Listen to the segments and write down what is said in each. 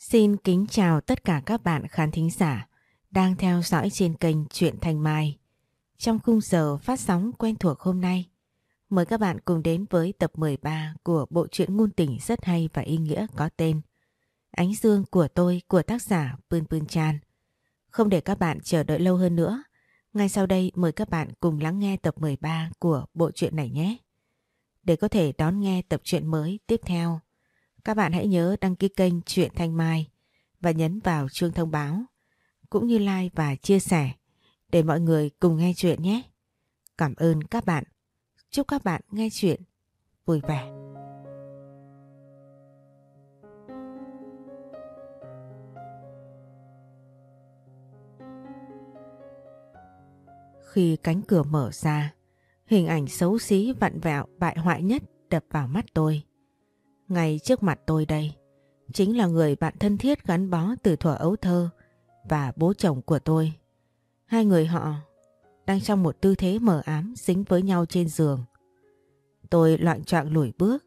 Xin kính chào tất cả các bạn khán thính giả đang theo dõi trên kênh Truyện Thanh Mai. Trong khung giờ phát sóng quen thuộc hôm nay, mời các bạn cùng đến với tập 13 của bộ truyện ngôn tình rất hay và ý nghĩa có tên Ánh Dương của tôi của tác giả Pươn Pươn Chan. Không để các bạn chờ đợi lâu hơn nữa, ngay sau đây mời các bạn cùng lắng nghe tập 13 của bộ truyện này nhé. Để có thể đón nghe tập truyện mới tiếp theo, các bạn hãy nhớ đăng ký kênh Truyện Thanh Mai và nhấn vào chuông thông báo, cũng như like và chia sẻ để mọi người cùng nghe chuyện nhé. Cảm ơn các bạn. Chúc các bạn nghe chuyện vui vẻ. Khi cánh cửa mở ra, hình ảnh xấu xí vặn vẹo bại hoại nhất đập vào mắt tôi. Ngay trước mặt tôi đây, chính là người bạn thân thiết gắn bó từ thuở ấu thơ và bố chồng của tôi. Hai người họ đang trong một tư thế mờ ám dính với nhau trên giường. Tôi loạn trọng lùi bước,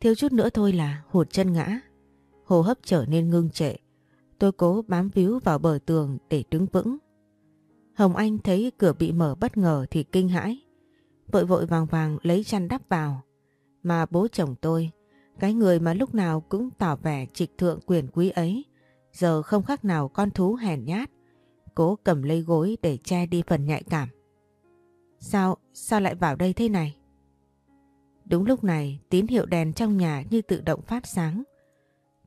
thiếu chút nữa thôi là hụt chân ngã. Hô hấp trở nên ngưng trệ. Tôi cố bám víu vào bờ tường để đứng vững. Hồng Anh thấy cửa bị mở bất ngờ thì kinh hãi. Vội vội vàng vàng lấy chăn đắp vào. Mà bố chồng tôi, cái người mà lúc nào cũng tỏ vẻ trịch thượng quyền quý ấy, giờ không khác nào con thú hèn nhát, cố cầm lấy gối để che đi phần nhạy cảm. Sao, sao lại vào đây thế này? Đúng lúc này, tín hiệu đèn trong nhà như tự động phát sáng.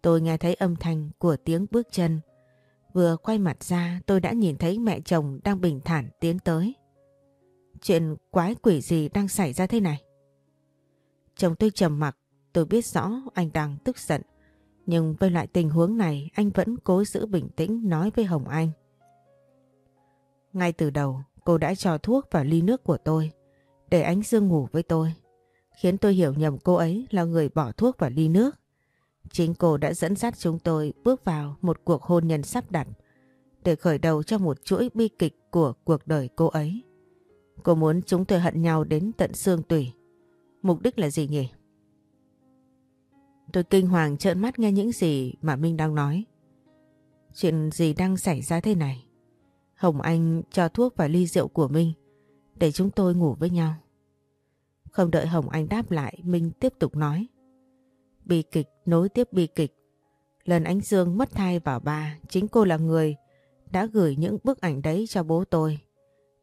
Tôi nghe thấy âm thanh của tiếng bước chân. Vừa quay mặt ra tôi đã nhìn thấy mẹ chồng đang bình thản tiến tới. Chuyện quái quỷ gì đang xảy ra thế này? Chồng tôi trầm mặc, tôi biết rõ anh đang tức giận. Nhưng với lại tình huống này, anh vẫn cố giữ bình tĩnh nói với Hồng Anh. Ngay từ đầu, cô đã cho thuốc vào ly nước của tôi, để ánh Dương ngủ với tôi. Khiến tôi hiểu nhầm cô ấy là người bỏ thuốc vào ly nước. Chính cô đã dẫn dắt chúng tôi bước vào một cuộc hôn nhân sắp đặt, để khởi đầu cho một chuỗi bi kịch của cuộc đời cô ấy. Cô muốn chúng tôi hận nhau đến tận xương tủy. Mục đích là gì nhỉ? Tôi kinh hoàng trợn mắt nghe những gì mà Minh đang nói. Chuyện gì đang xảy ra thế này? Hồng Anh cho thuốc và ly rượu của Minh để chúng tôi ngủ với nhau. Không đợi Hồng Anh đáp lại, Minh tiếp tục nói. Bi kịch nối tiếp bi kịch. Lần Ánh Dương mất thai vào ba, chính cô là người đã gửi những bức ảnh đấy cho bố tôi.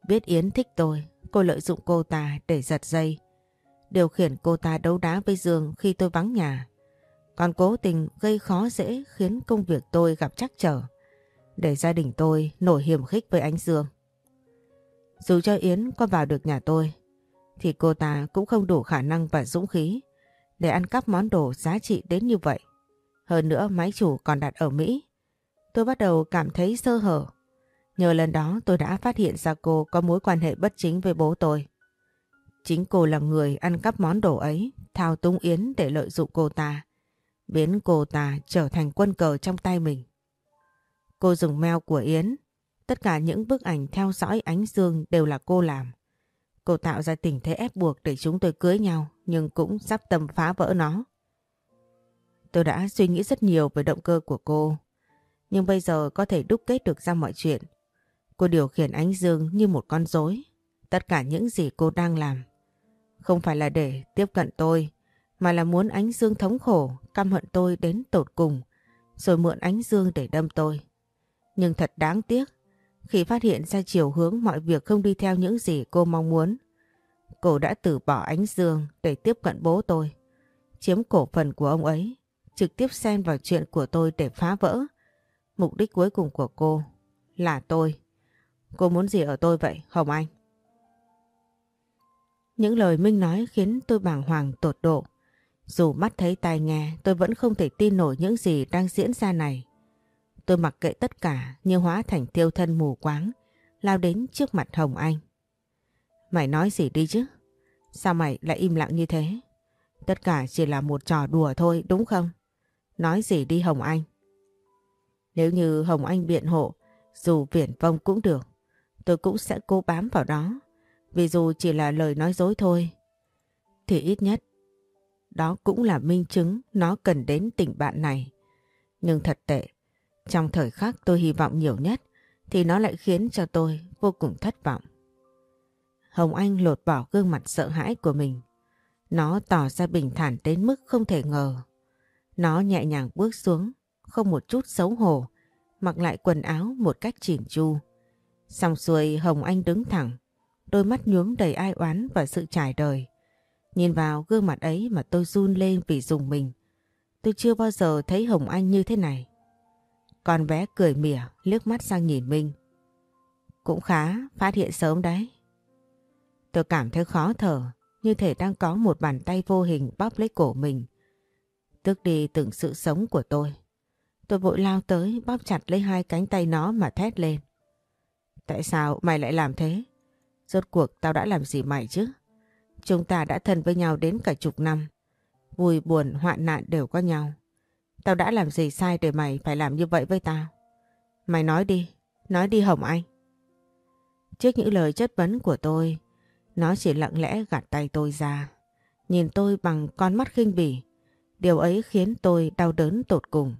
Biết Yến thích tôi, cô lợi dụng cô ta để giật dây. Điều khiển cô ta đấu đá với Dương khi tôi vắng nhà. Còn cố tình gây khó dễ khiến công việc tôi gặp trắc trở. Để gia đình tôi nổi hiểm khích với ánh Dương. Dù cho Yến có vào được nhà tôi, thì cô ta cũng không đủ khả năng và dũng khí để ăn cắp món đồ giá trị đến như vậy. Hơn nữa máy chủ còn đặt ở Mỹ. Tôi bắt đầu cảm thấy sơ hở. Nhờ lần đó tôi đã phát hiện ra cô có mối quan hệ bất chính với bố tôi. Chính cô là người ăn cắp món đồ ấy, thao túng Yến để lợi dụng cô ta, biến cô ta trở thành quân cờ trong tay mình. Cô dùng mail của Yến, tất cả những bức ảnh theo dõi ánh dương đều là cô làm. Cô tạo ra tình thế ép buộc để chúng tôi cưới nhau nhưng cũng sắp tầm phá vỡ nó. Tôi đã suy nghĩ rất nhiều về động cơ của cô nhưng bây giờ có thể đúc kết được ra mọi chuyện. Cô điều khiển ánh dương như một con rối. Tất cả những gì cô đang làm không phải là để tiếp cận tôi mà là muốn ánh dương thống khổ, căm hận tôi đến tột cùng rồi mượn ánh dương để đâm tôi. Nhưng thật đáng tiếc khi phát hiện ra chiều hướng mọi việc không đi theo những gì cô mong muốn. Cô đã từ bỏ ánh dương để tiếp cận bố tôi, chiếm cổ phần của ông ấy, trực tiếp xen vào chuyện của tôi để phá vỡ. Mục đích cuối cùng của cô là tôi. Cô muốn gì ở tôi vậy, Hồng Anh? Những lời Minh nói khiến tôi bàng hoàng tột độ. Dù mắt thấy tai nghe, tôi vẫn không thể tin nổi những gì đang diễn ra này. Tôi mặc kệ tất cả như hóa thành tiêu thân mù quáng, lao đến trước mặt Hồng Anh. Mày nói gì đi chứ? Sao mày lại im lặng như thế? Tất cả chỉ là một trò đùa thôi đúng không? Nói gì đi Hồng Anh? Nếu như Hồng Anh biện hộ, dù viển vông cũng được, tôi cũng sẽ cố bám vào đó. Vì dù chỉ là lời nói dối thôi, thì ít nhất đó cũng là minh chứng nó cần đến tình bạn này. Nhưng thật tệ, Trong thời khắc tôi hy vọng nhiều nhất thì nó lại khiến cho tôi vô cùng thất vọng. Hồng Anh lột bỏ gương mặt sợ hãi của mình. Nó tỏ ra bình thản đến mức không thể ngờ. Nó nhẹ nhàng bước xuống, không một chút xấu hổ, mặc lại quần áo một cách chỉn chu. Xong xuôi Hồng Anh đứng thẳng, đôi mắt nhuốm đầy ai oán và sự trải đời. Nhìn vào gương mặt ấy mà tôi run lên vì dùng mình. Tôi chưa bao giờ thấy Hồng Anh như thế này. Con bé cười mỉa, liếc mắt sang nhìn Minh. Cũng khá, phát hiện sớm đấy. Tôi cảm thấy khó thở, như thể đang có một bàn tay vô hình bóp lấy cổ mình. Tước đi từng sự sống của tôi. Tôi vội lao tới bóp chặt lấy hai cánh tay nó mà thét lên. Tại sao mày lại làm thế? Rốt cuộc tao đã làm gì mày chứ? Chúng ta đã thân với nhau đến cả chục năm. Vui buồn hoạn nạn đều có nhau. Tao đã làm gì sai để mày phải làm như vậy với tao? Mày nói đi, nói đi Hồng Anh. Trước những lời chất vấn của tôi, nó chỉ lặng lẽ gạt tay tôi ra. Nhìn tôi bằng con mắt khinh bỉ. Điều ấy khiến tôi đau đớn tột cùng.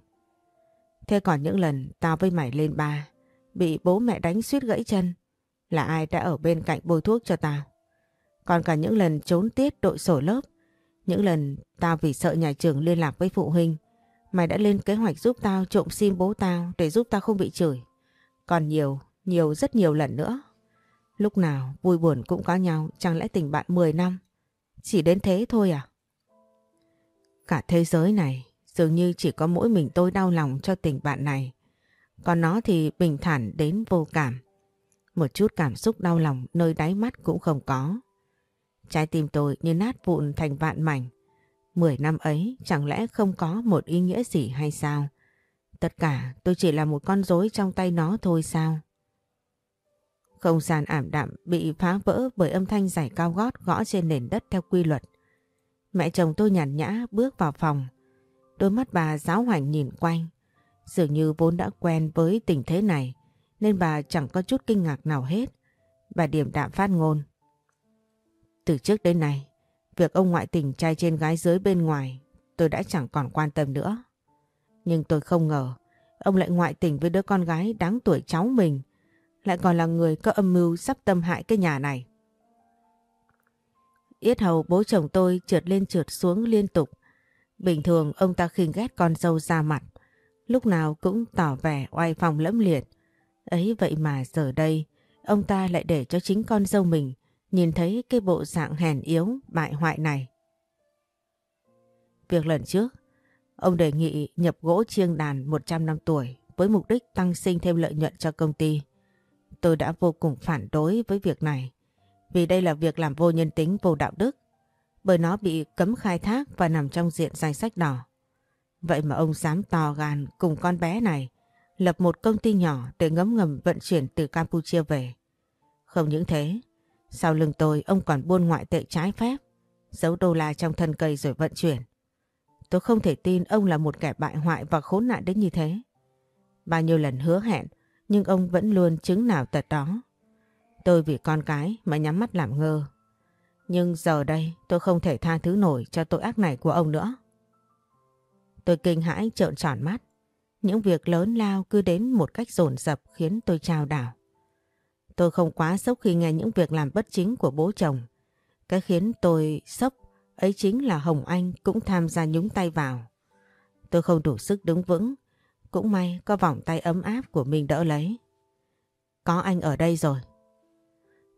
Thế còn những lần tao với mày lên ba, bị bố mẹ đánh suýt gãy chân, là ai đã ở bên cạnh bôi thuốc cho tao? Còn cả những lần trốn tiết đội sổ lớp, những lần tao vì sợ nhà trường liên lạc với phụ huynh, mày đã lên kế hoạch giúp tao trộm sim bố tao để giúp tao không bị chửi. Còn nhiều, nhiều rất nhiều lần nữa. Lúc nào vui buồn cũng có nhau, chẳng lẽ tình bạn 10 năm? Chỉ đến thế thôi à? Cả thế giới này dường như chỉ có mỗi mình tôi đau lòng cho tình bạn này. Còn nó thì bình thản đến vô cảm. Một chút cảm xúc đau lòng nơi đáy mắt cũng không có. Trái tim tôi như nát vụn thành vạn mảnh. Mười năm ấy, chẳng lẽ không có một ý nghĩa gì hay sao? Tất cả, tôi chỉ là một con rối trong tay nó thôi sao? Không gian ảm đạm bị phá vỡ bởi âm thanh giày cao gót gõ trên nền đất theo quy luật. Mẹ chồng tôi nhàn nhã bước vào phòng. Đôi mắt bà giáo hoành nhìn quanh. Dường như vốn đã quen với tình thế này, nên bà chẳng có chút kinh ngạc nào hết. Bà điểm đạm phát ngôn. Từ trước đến nay, việc ông ngoại tình trai trên gái dưới bên ngoài tôi đã chẳng còn quan tâm nữa. Nhưng tôi không ngờ ông lại ngoại tình với đứa con gái đáng tuổi cháu mình lại còn là người có âm mưu sắp tâm hại cái nhà này. Yết hầu bố chồng tôi trượt lên trượt xuống liên tục. Bình thường ông ta khinh ghét con dâu ra mặt, lúc nào cũng tỏ vẻ oai phong lẫm liệt. Ấy vậy mà giờ đây, ông ta lại để cho chính con dâu mình nhìn thấy cái bộ dạng hèn yếu, bại hoại này. Việc lần trước, ông đề nghị nhập gỗ chiêng đàn 100 năm tuổi với mục đích tăng sinh thêm lợi nhuận cho công ty. Tôi đã vô cùng phản đối với việc này vì đây là việc làm vô nhân tính vô đạo đức bởi nó bị cấm khai thác và nằm trong diện danh sách đỏ. Vậy mà ông dám to gan cùng con bé này lập một công ty nhỏ để ngấm ngầm vận chuyển từ Campuchia về. Không những thế, sau lưng tôi ông còn buôn ngoại tệ trái phép, giấu đô la trong thân cây rồi vận chuyển. Tôi không thể tin ông là một kẻ bại hoại và khốn nạn đến như thế. Bao nhiêu lần hứa hẹn nhưng ông vẫn luôn chứng nào tật đó. Tôi vì con cái mà nhắm mắt làm ngơ. Nhưng giờ đây tôi không thể tha thứ nổi cho tội ác này của ông nữa. Tôi kinh hãi trợn tròn mắt. Những việc lớn lao cứ đến một cách dồn dập khiến tôi trao đảo. Tôi không quá sốc khi nghe những việc làm bất chính của bố chồng. Cái khiến tôi sốc ấy chính là Hồng Anh cũng tham gia nhúng tay vào. Tôi không đủ sức đứng vững cũng may có vòng tay ấm áp của mình đỡ lấy. Có anh ở đây rồi.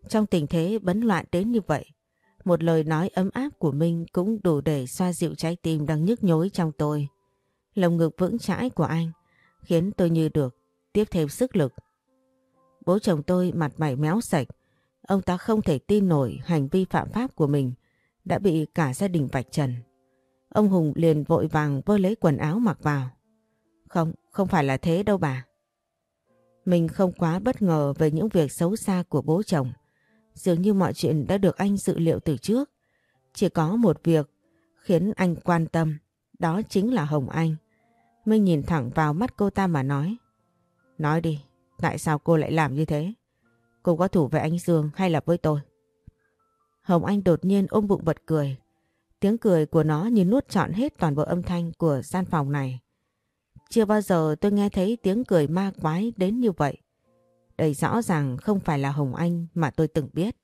Trong tình thế bấn loạn đến như vậy, một lời nói ấm áp của mình cũng đủ để xoa dịu trái tim đang nhức nhối trong tôi. Lồng ngực vững chãi của anh khiến tôi như được tiếp thêm sức lực. Bố chồng tôi mặt mày méo sạch, ông ta không thể tin nổi hành vi phạm pháp của mình đã bị cả gia đình vạch trần. Ông Hùng liền vội vàng vơ lấy quần áo mặc vào. Không, không phải là thế đâu bà. Mình không quá bất ngờ về những việc xấu xa của bố chồng. Dường như mọi chuyện đã được anh dự liệu từ trước. Chỉ có một việc khiến anh quan tâm, đó chính là Hồng Anh. Minh nhìn thẳng vào mắt cô ta mà nói. Nói đi, tại sao cô lại làm như thế? Cô có thủ với anh Dương hay là với tôi? Hồng Anh đột nhiên ôm bụng bật cười. Tiếng cười của nó như nuốt trọn hết toàn bộ âm thanh của gian phòng này. chưa bao giờ tôi nghe thấy tiếng cười ma quái đến như vậy. Đây rõ ràng không phải là Hồng Anh mà tôi từng biết.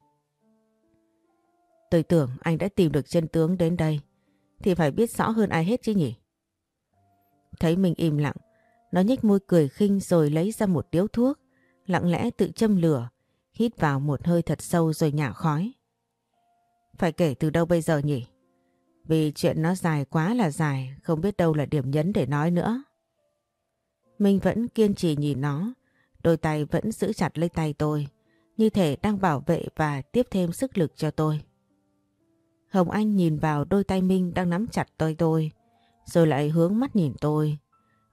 Tôi tưởng anh đã tìm được chân tướng đến đây, thì phải biết rõ hơn ai hết chứ nhỉ? Thấy mình im lặng, nó nhếch môi cười khinh rồi lấy ra một điếu thuốc, lặng lẽ tự châm lửa, hít vào một hơi thật sâu rồi nhả khói. Phải kể từ đâu bây giờ nhỉ? Vì chuyện nó dài quá là dài, không biết đâu là điểm nhấn để nói nữa. Minh vẫn kiên trì nhìn nó, đôi tay vẫn giữ chặt lấy tay tôi, như thể đang bảo vệ và tiếp thêm sức lực cho tôi. Hồng Anh nhìn vào đôi tay Minh đang nắm chặt tay tôi, rồi lại hướng mắt nhìn tôi.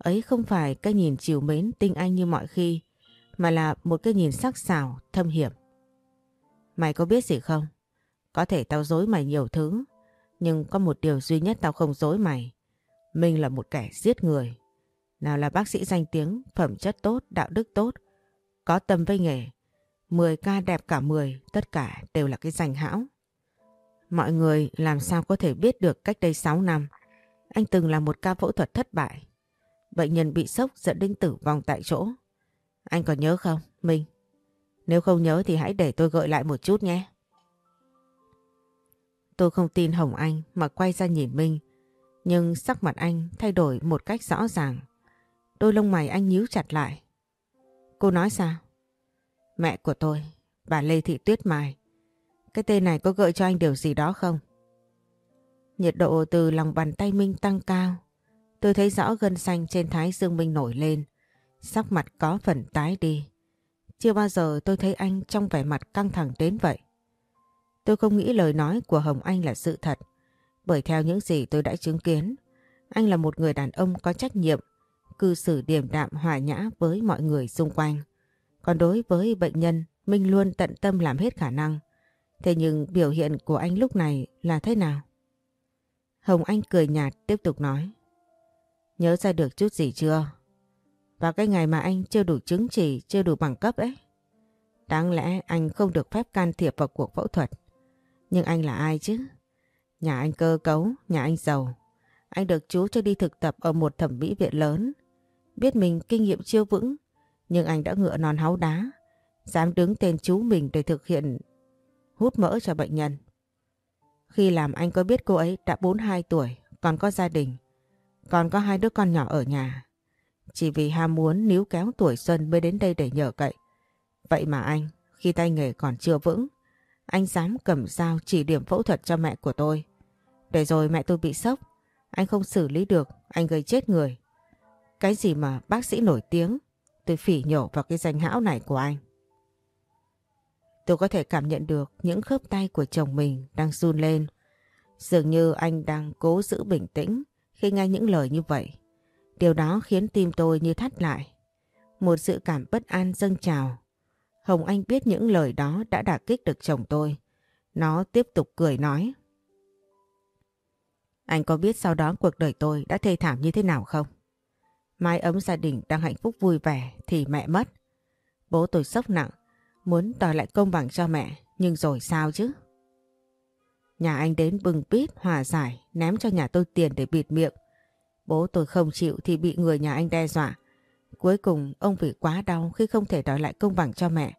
Ấy không phải cái nhìn chiều mến tinh anh như mọi khi, mà là một cái nhìn sắc sảo, thâm hiểm. Mày có biết gì không? Có thể tao dối mày nhiều thứ, nhưng có một điều duy nhất tao không dối mày. Mình là một kẻ giết người. Nào là bác sĩ danh tiếng, phẩm chất tốt, đạo đức tốt, có tâm với nghề. 10 ca đẹp cả 10, tất cả đều là cái danh hão. Mọi người làm sao có thể biết được cách đây 6 năm, anh từng là một ca phẫu thuật thất bại. Bệnh nhân bị sốc dẫn đến tử vong tại chỗ. Anh còn nhớ không, Minh? Nếu không nhớ thì hãy để tôi gợi lại một chút nhé. Tôi không tin Hồng Anh mà quay ra nhìn Minh. Nhưng sắc mặt anh thay đổi một cách rõ ràng. Đôi lông mày anh nhíu chặt lại. Cô nói sao? Mẹ của tôi, bà Lê Thị Tuyết Mai. Cái tên này có gợi cho anh điều gì đó không? Nhiệt độ từ lòng bàn tay Minh tăng cao. Tôi thấy rõ gân xanh trên thái dương Minh nổi lên. Sắc mặt có phần tái đi. Chưa bao giờ tôi thấy anh trong vẻ mặt căng thẳng đến vậy. Tôi không nghĩ lời nói của Hồng Anh là sự thật. Bởi theo những gì tôi đã chứng kiến, anh là một người đàn ông có trách nhiệm, cư xử điềm đạm hòa nhã với mọi người xung quanh. Còn đối với bệnh nhân, Minh luôn tận tâm làm hết khả năng. Thế nhưng biểu hiện của anh lúc này là thế nào? Hồng Anh cười nhạt tiếp tục nói. Nhớ ra được chút gì chưa? Vào cái ngày mà anh chưa đủ chứng chỉ, chưa đủ bằng cấp ấy. Đáng lẽ anh không được phép can thiệp vào cuộc phẫu thuật. Nhưng anh là ai chứ? Nhà anh cơ cấu, nhà anh giàu. Anh được chú cho đi thực tập ở một thẩm mỹ viện lớn. Biết mình kinh nghiệm chưa vững, nhưng anh đã ngựa non háu đá. Dám đứng tên chú mình để thực hiện hút mỡ cho bệnh nhân. Khi làm anh có biết cô ấy đã 42 tuổi, còn có gia đình, còn có hai đứa con nhỏ ở nhà. Chỉ vì ham muốn níu kéo tuổi xuân mới đến đây để nhờ cậy. Vậy mà anh, khi tay nghề còn chưa vững, anh dám cầm dao chỉ điểm phẫu thuật cho mẹ của tôi. Để rồi mẹ tôi bị sốc, anh không xử lý được, anh gây chết người. Cái gì mà bác sĩ nổi tiếng, tôi phỉ nhổ vào cái danh hão này của anh. Tôi có thể cảm nhận được những khớp tay của chồng mình đang run lên. Dường như anh đang cố giữ bình tĩnh khi nghe những lời như vậy. Điều đó khiến tim tôi như thắt lại. Một sự cảm bất an dâng trào. Hồng Anh biết những lời đó đã đả kích được chồng tôi. Nó tiếp tục cười nói. Anh có biết sau đó cuộc đời tôi đã thê thảm như thế nào không? Mái ấm gia đình đang hạnh phúc vui vẻ thì mẹ mất. Bố tôi sốc nặng muốn đòi lại công bằng cho mẹ, nhưng rồi sao chứ? Nhà anh đến bừng bít hòa giải, ném cho nhà tôi tiền để bịt miệng. Bố tôi không chịu thì bị người nhà anh đe dọa. Cuối cùng ông vì quá đau khi không thể đòi lại công bằng cho mẹ.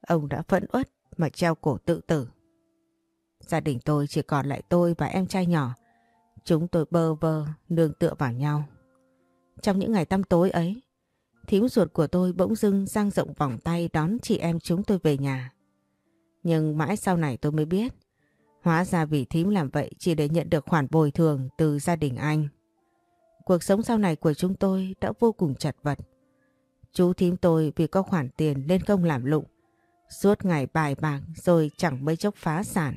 Ông đã phẫn uất mà treo cổ tự tử. Gia đình tôi chỉ còn lại tôi và em trai nhỏ. Chúng tôi bơ vơ, nương tựa vào nhau. Trong những ngày tăm tối ấy, Thím ruột của tôi bỗng dưng dang rộng vòng tay đón chị em chúng tôi về nhà. Nhưng mãi sau này tôi mới biết, hóa ra vị thím làm vậy chỉ để nhận được khoản bồi thường từ gia đình anh. Cuộc sống sau này của chúng tôi đã vô cùng chật vật. Chú thím tôi vì có khoản tiền nên công làm lụng, suốt ngày bài bạc rồi chẳng mấy chốc phá sản.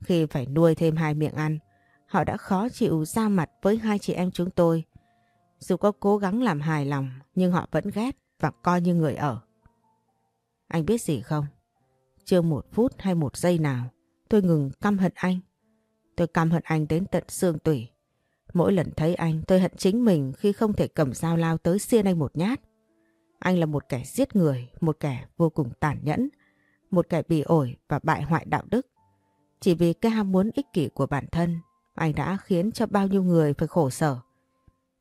Khi phải nuôi thêm hai miệng ăn, họ đã khó chịu ra mặt với hai chị em chúng tôi dù có cố gắng làm hài lòng nhưng họ vẫn ghét và coi như người ở. Anh biết gì không? Chưa một phút hay một giây nào tôi ngừng căm hận anh. Tôi căm hận anh đến tận xương tủy. Mỗi lần thấy anh tôi hận chính mình khi không thể cầm dao lao tới xiên anh một nhát. Anh là một kẻ giết người, một kẻ vô cùng tàn nhẫn, một kẻ bị ổi và bại hoại đạo đức. Chỉ vì cái ham muốn ích kỷ của bản thân, anh đã khiến cho bao nhiêu người phải khổ sở.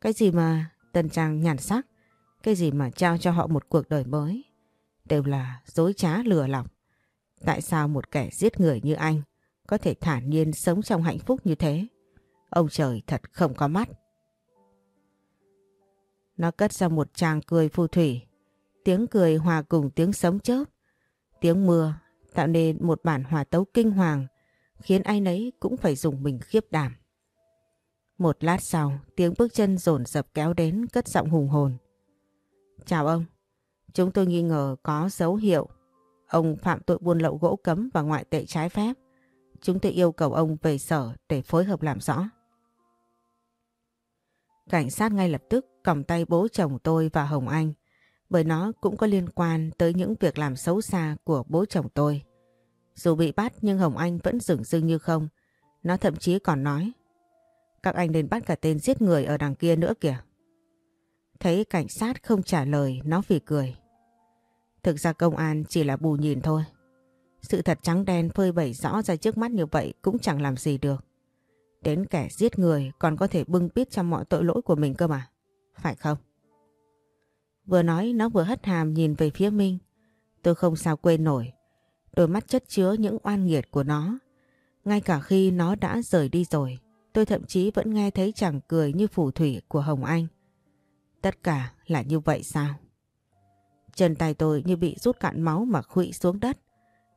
Cái gì mà tân trang nhàn sắc. Cái gì mà trao cho họ một cuộc đời mới. Đều là dối trá lừa lọc. Tại sao một kẻ giết người như anh có thể thản nhiên sống trong hạnh phúc như thế? Ông trời thật không có mắt. Nó cất ra một tràng cười phù thủy. Tiếng cười hòa cùng tiếng sống chớp. Tiếng mưa tạo nên một bản hòa tấu kinh hoàng khiến ai nấy cũng phải dùng mình khiếp đảm. Một lát sau, tiếng bước chân rồn rập kéo đến cất giọng hùng hồn. Chào ông, chúng tôi nghi ngờ có dấu hiệu ông phạm tội buôn lậu gỗ cấm và ngoại tệ trái phép. Chúng tôi yêu cầu ông về sở để phối hợp làm rõ. Cảnh sát ngay lập tức cầm tay bố chồng tôi và Hồng Anh, bởi nó cũng có liên quan tới những việc làm xấu xa của bố chồng tôi. Dù bị bắt nhưng Hồng Anh vẫn dửng dưng như không. Nó thậm chí còn nói, các anh nên bắt cả tên giết người ở đằng kia nữa kìa. Thấy cảnh sát không trả lời, nó vì cười. Thực ra công an chỉ là bù nhìn thôi. Sự thật trắng đen phơi bày rõ ra trước mắt như vậy cũng chẳng làm gì được. Đến kẻ giết người còn có thể bưng bít cho mọi tội lỗi của mình cơ mà. Phải không? Vừa nói nó vừa hất hàm nhìn về phía Minh. Tôi không sao quên nổi. Đôi mắt chất chứa những oan nghiệt của nó. Ngay cả khi nó đã rời đi rồi, tôi thậm chí vẫn nghe thấy chàng cười như phù thủy của Hồng Anh. Tất cả là như vậy sao? Chân tay tôi như bị rút cạn máu mà khụy xuống đất.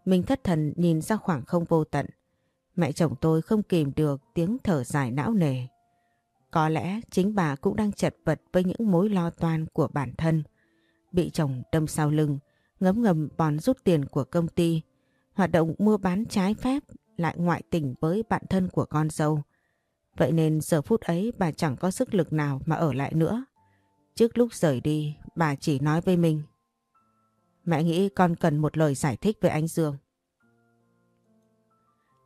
Mình thất thần nhìn ra khoảng không vô tận. Mẹ chồng tôi không kìm được tiếng thở dài não nề. Có lẽ chính bà cũng đang chật vật với những mối lo toan của bản thân. Bị chồng đâm sau lưng, ngấm ngầm bòn rút tiền của công ty, hoạt động mua bán trái phép lại ngoại tình với bạn thân của con dâu. Vậy nên giờ phút ấy bà chẳng có sức lực nào mà ở lại nữa. Trước lúc rời đi, bà chỉ nói với mình. Mẹ nghĩ con cần một lời giải thích với anh Dương.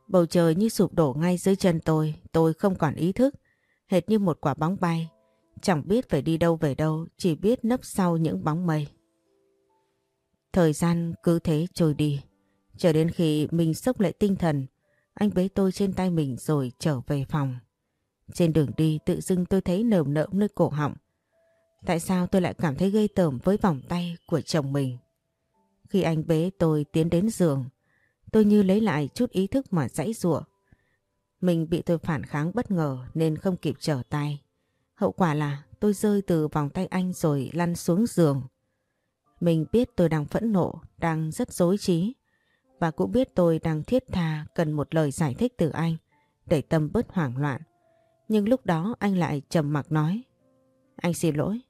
Bầu trời như sụp đổ ngay dưới chân tôi, tôi không còn ý thức, hệt như một quả bóng bay. Chẳng biết phải đi đâu về đâu, chỉ biết nấp sau những bóng mây. Thời gian cứ thế trôi đi, chờ đến khi mình sốc lại tinh thần, anh bế tôi trên tay mình rồi trở về phòng. Trên đường đi tự dưng tôi thấy nờm nợm nơi cổ họng. Tại sao tôi lại cảm thấy gây tởm với vòng tay của chồng mình? Khi anh bế tôi tiến đến giường, tôi như lấy lại chút ý thức mà dãy rủa. Mình bị tôi phản kháng bất ngờ nên không kịp trở tay. Hậu quả là tôi rơi từ vòng tay anh rồi lăn xuống giường. Mình biết tôi đang phẫn nộ, đang rất dối trí và cũng biết tôi đang thiết tha cần một lời giải thích từ anh để tâm bớt hoảng loạn. Nhưng lúc đó anh lại trầm mặc nói Anh xin lỗi.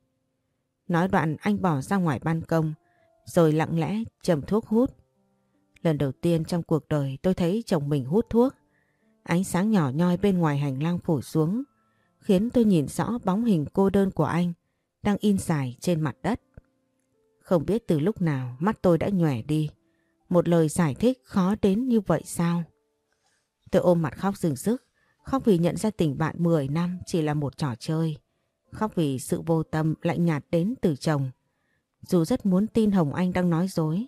Nói đoạn anh bỏ ra ngoài ban công rồi lặng lẽ chầm thuốc hút. Lần đầu tiên trong cuộc đời tôi thấy chồng mình hút thuốc. Ánh sáng nhỏ nhoi bên ngoài hành lang phủ xuống, khiến tôi nhìn rõ bóng hình cô đơn của anh đang in dài trên mặt đất. Không biết từ lúc nào mắt tôi đã nhòe đi. Một lời giải thích khó đến như vậy sao? Tôi ôm mặt khóc rừng rức. Khóc vì nhận ra tình bạn 10 năm chỉ là một trò chơi. Khóc vì sự vô tâm lạnh nhạt đến từ chồng. Dù rất muốn tin Hồng Anh đang nói dối.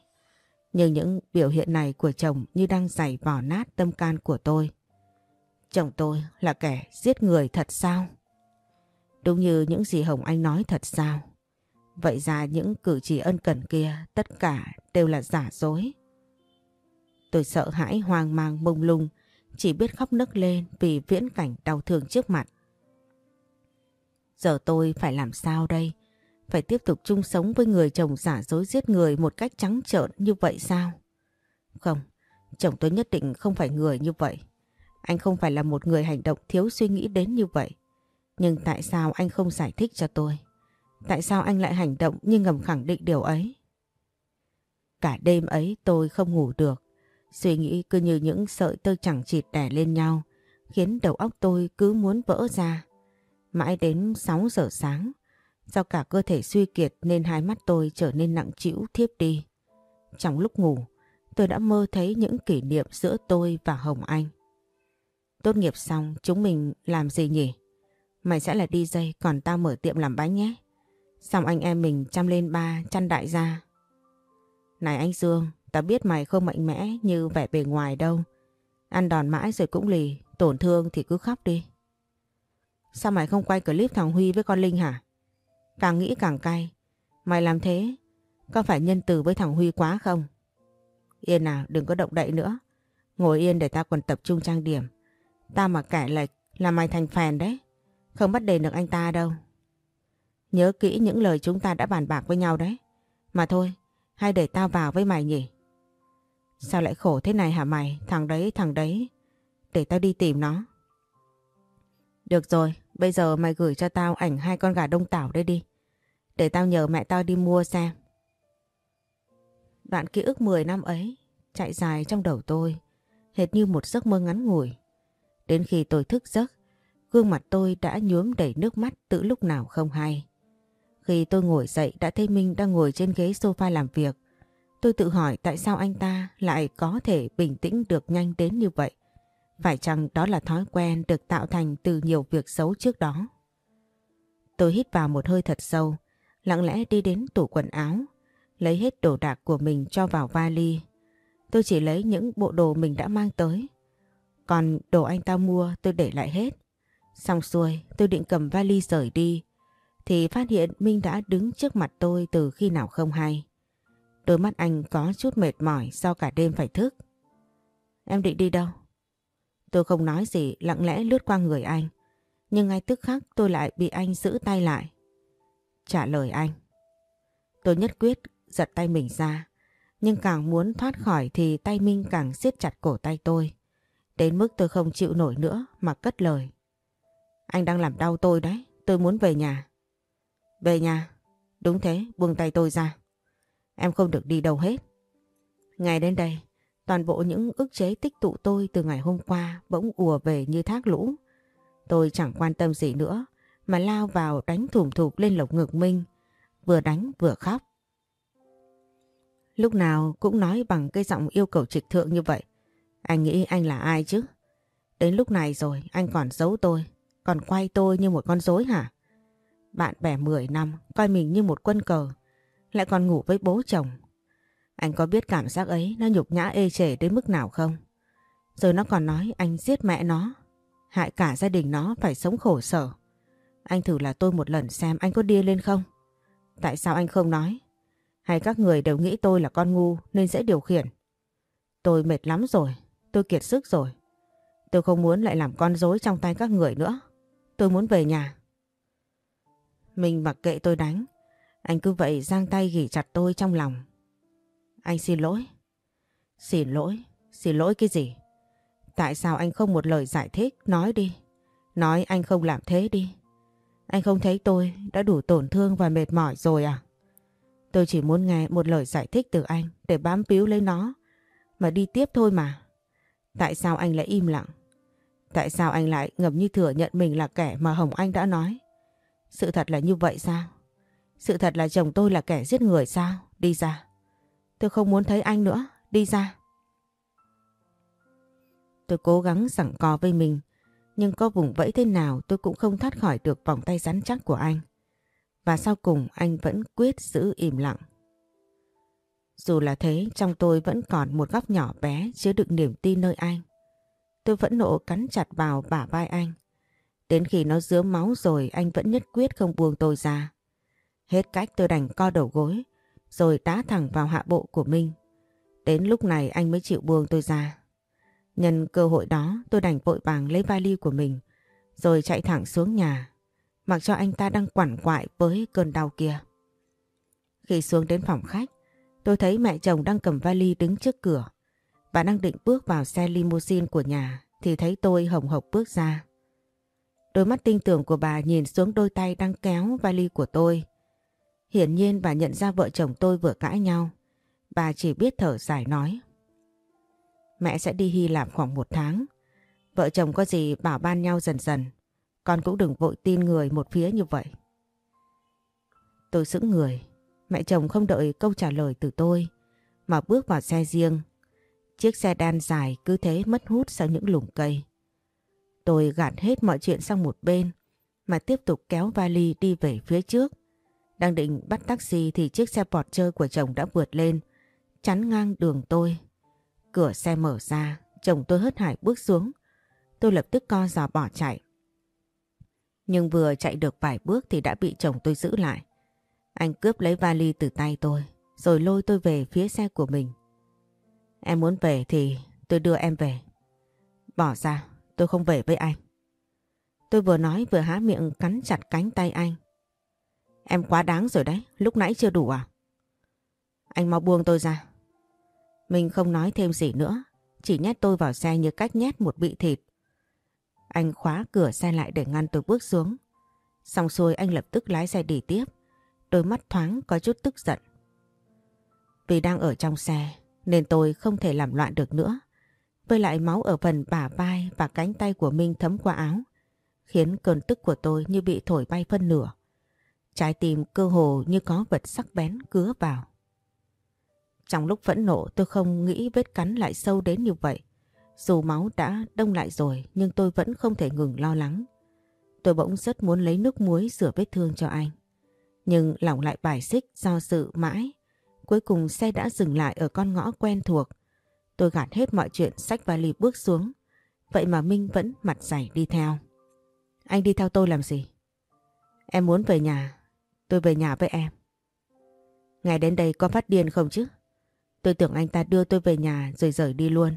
Nhưng những biểu hiện này của chồng như đang giày vỏ nát tâm can của tôi. Chồng tôi là kẻ giết người thật sao? Đúng như những gì Hồng Anh nói thật sao? Vậy ra những cử chỉ ân cần kia tất cả đều là giả dối. Tôi sợ hãi hoang mang mông lung, chỉ biết khóc nức lên vì viễn cảnh đau thương trước mặt. Giờ tôi phải làm sao đây? Phải tiếp tục chung sống với người chồng giả dối giết người một cách trắng trợn như vậy sao? Không, chồng tôi nhất định không phải người như vậy. Anh không phải là một người hành động thiếu suy nghĩ đến như vậy. Nhưng tại sao anh không giải thích cho tôi? Tại sao anh lại hành động như ngầm khẳng định điều ấy? Cả đêm ấy tôi không ngủ được. Suy nghĩ cứ như những sợi tơ chẳng chịt đè lên nhau, khiến đầu óc tôi cứ muốn vỡ ra. Mãi đến 6 giờ sáng, do cả cơ thể suy kiệt nên hai mắt tôi trở nên nặng trĩu thiếp đi. Trong lúc ngủ, tôi đã mơ thấy những kỷ niệm giữa tôi và Hồng Anh. Tốt nghiệp xong chúng mình làm gì nhỉ? Mày sẽ là DJ còn tao mở tiệm làm bánh nhé. Xong anh em mình chăm lên ba chăn đại gia. Này anh Dương, tao biết mày không mạnh mẽ như vẻ bề ngoài đâu. Ăn đòn mãi rồi cũng lì, tổn thương thì cứ khóc đi. Sao mày không quay clip thằng Huy với con Linh hả? Càng nghĩ càng cay. Mày làm thế, có phải nhân từ với thằng Huy quá không? Yên nào, đừng có động đậy nữa. Ngồi yên để ta còn tập trung trang điểm. Ta mà cãi lệch là mày thành phèn đấy. Không bắt đền được anh ta đâu. Nhớ kỹ những lời chúng ta đã bàn bạc với nhau đấy. Mà thôi, hay để tao vào với mày nhỉ? Sao lại khổ thế này hả mày? Thằng đấy, thằng đấy. Để tao đi tìm nó. Được rồi, bây giờ mày gửi cho tao ảnh hai con gà đông tảo đây đi. Để tao nhờ mẹ tao đi mua xem. Đoạn ký ức 10 năm ấy chạy dài trong đầu tôi, hệt như một giấc mơ ngắn ngủi. Đến khi tôi thức giấc, gương mặt tôi đã nhuốm đầy nước mắt từ lúc nào không hay. Khi tôi ngồi dậy đã thấy Minh đang ngồi trên ghế sofa làm việc. Tôi tự hỏi tại sao anh ta lại có thể bình tĩnh được nhanh đến như vậy. Phải chăng đó là thói quen được tạo thành từ nhiều việc xấu trước đó? Tôi hít vào một hơi thật sâu, lặng lẽ đi đến tủ quần áo, lấy hết đồ đạc của mình cho vào vali. Tôi chỉ lấy những bộ đồ mình đã mang tới. Còn đồ anh ta mua tôi để lại hết. Xong xuôi tôi định cầm vali rời đi thì phát hiện Minh đã đứng trước mặt tôi từ khi nào không hay. Đôi mắt anh có chút mệt mỏi sau cả đêm phải thức. Em định đi đâu? Tôi không nói gì lặng lẽ lướt qua người anh. Nhưng ngay tức khắc tôi lại bị anh giữ tay lại. Trả lời anh. Tôi nhất quyết giật tay mình ra. Nhưng càng muốn thoát khỏi thì tay Minh càng siết chặt cổ tay tôi. Đến mức tôi không chịu nổi nữa mà cất lời. Anh đang làm đau tôi đấy, tôi muốn về nhà. Về nhà? Đúng thế, buông tay tôi ra. Em không được đi đâu hết. Ngày đến đây, toàn bộ những ức chế tích tụ tôi từ ngày hôm qua bỗng ùa về như thác lũ. Tôi chẳng quan tâm gì nữa mà lao vào đánh thủm thụp lên lồng ngực Minh, vừa đánh vừa khóc. Lúc nào cũng nói bằng cái giọng yêu cầu trịch thượng như vậy. Anh nghĩ anh là ai chứ? Đến lúc này rồi anh còn giấu tôi, còn quay tôi như một con rối hả? Bạn bè 10 năm, coi mình như một quân cờ, lại còn ngủ với bố chồng. Anh có biết cảm giác ấy nó nhục nhã ê chề đến mức nào không? Rồi nó còn nói anh giết mẹ nó, hại cả gia đình nó phải sống khổ sở. Anh thử là tôi một lần xem anh có điên lên không? Tại sao anh không nói? Hay các người đều nghĩ tôi là con ngu nên dễ điều khiển? Tôi mệt lắm rồi, tôi kiệt sức rồi. Tôi không muốn lại làm con rối trong tay các người nữa. Tôi muốn về nhà. Mình mặc kệ tôi đánh. Anh cứ vậy giang tay ghi chặt tôi trong lòng. Anh xin lỗi. Xin lỗi? Xin lỗi cái gì? Tại sao anh không một lời giải thích? Nói đi. Nói anh không làm thế đi. Anh không thấy tôi đã đủ tổn thương và mệt mỏi rồi à? Tôi chỉ muốn nghe một lời giải thích từ anh để bám víu lấy nó mà đi tiếp thôi mà. Tại sao anh lại im lặng? Tại sao anh lại ngầm như thừa nhận mình là kẻ mà Hồng Anh đã nói? Sự thật là như vậy sao? Sự thật là chồng tôi là kẻ giết người sao? Đi ra. Tôi không muốn thấy anh nữa. Đi ra. Tôi cố gắng sẵn co với mình. Nhưng có vùng vẫy thế nào tôi cũng không thoát khỏi được vòng tay rắn chắc của anh. Và sau cùng anh vẫn quyết giữ im lặng. Dù là thế, trong tôi vẫn còn một góc nhỏ bé chứa đựng niềm tin nơi anh. Tôi vẫn nộ cắn chặt vào bả vai anh. Đến khi nó dứa máu rồi, anh vẫn nhất quyết không buông tôi ra. Hết cách tôi đành co đầu gối rồi đá thẳng vào hạ bộ của Minh. Đến lúc này anh mới chịu buông tôi ra. Nhân cơ hội đó, tôi đành vội vàng lấy vali của mình, rồi chạy thẳng xuống nhà, mặc cho anh ta đang quằn quại với cơn đau kia. Khi xuống đến phòng khách, tôi thấy mẹ chồng đang cầm vali đứng trước cửa và đang định bước vào xe limousine của nhà, thì thấy tôi hồng hộc bước ra. Đôi mắt tinh tưởng của bà nhìn xuống đôi tay đang kéo vali của tôi. Hiển nhiên bà nhận ra vợ chồng tôi vừa cãi nhau. Bà chỉ biết thở dài nói. Mẹ sẽ đi Hy Lạp khoảng một tháng. Vợ chồng có gì bảo ban nhau dần dần. Con cũng đừng vội tin người một phía như vậy. Tôi sững người. Mẹ chồng không đợi câu trả lời từ tôi, mà bước vào xe riêng. Chiếc xe đan dài cứ thế mất hút sau những lùm cây. Tôi gạt hết mọi chuyện sang một bên, mà tiếp tục kéo vali đi về phía trước. Đang định bắt taxi thì chiếc xe Porsche của chồng đã vượt lên, chắn ngang đường tôi. Cửa xe mở ra, chồng tôi hớt hải bước xuống. Tôi lập tức co giò bỏ chạy. Nhưng vừa chạy được vài bước thì đã bị chồng tôi giữ lại. Anh cướp lấy vali từ tay tôi, rồi lôi tôi về phía xe của mình. Em muốn về thì tôi đưa em về. Bỏ ra, tôi không về với anh. Tôi vừa nói vừa há miệng cắn chặt cánh tay anh. Em quá đáng rồi đấy, lúc nãy chưa đủ à? Anh mau buông tôi ra. Mình không nói thêm gì nữa, chỉ nhét tôi vào xe như cách nhét một bị thịt. Anh khóa cửa xe lại để ngăn tôi bước xuống. Xong xuôi anh lập tức lái xe đi tiếp, đôi mắt thoáng có chút tức giận. Vì đang ở trong xe nên tôi không thể làm loạn được nữa. Với lại máu ở phần bả vai và cánh tay của Minh thấm qua áo, khiến cơn tức của tôi như bị thổi bay phân nửa. Trái tim cơ hồ như có vật sắc bén cứa vào. Trong lúc phẫn nộ, tôi không nghĩ vết cắn lại sâu đến như vậy. Dù máu đã đông lại rồi, nhưng tôi vẫn không thể ngừng lo lắng. Tôi bỗng rất muốn lấy nước muối rửa vết thương cho anh. Nhưng lòng lại bài xích, do sự mãi. Cuối cùng xe đã dừng lại ở con ngõ quen thuộc. Tôi gạt hết mọi chuyện sách vali bước xuống. Vậy mà Minh vẫn mặt dày đi theo. Anh đi theo tôi làm gì? Em muốn về nhà. Tôi về nhà với em. Ngày đến đây có phát điên không chứ? Tôi tưởng anh ta đưa tôi về nhà rồi rời đi luôn.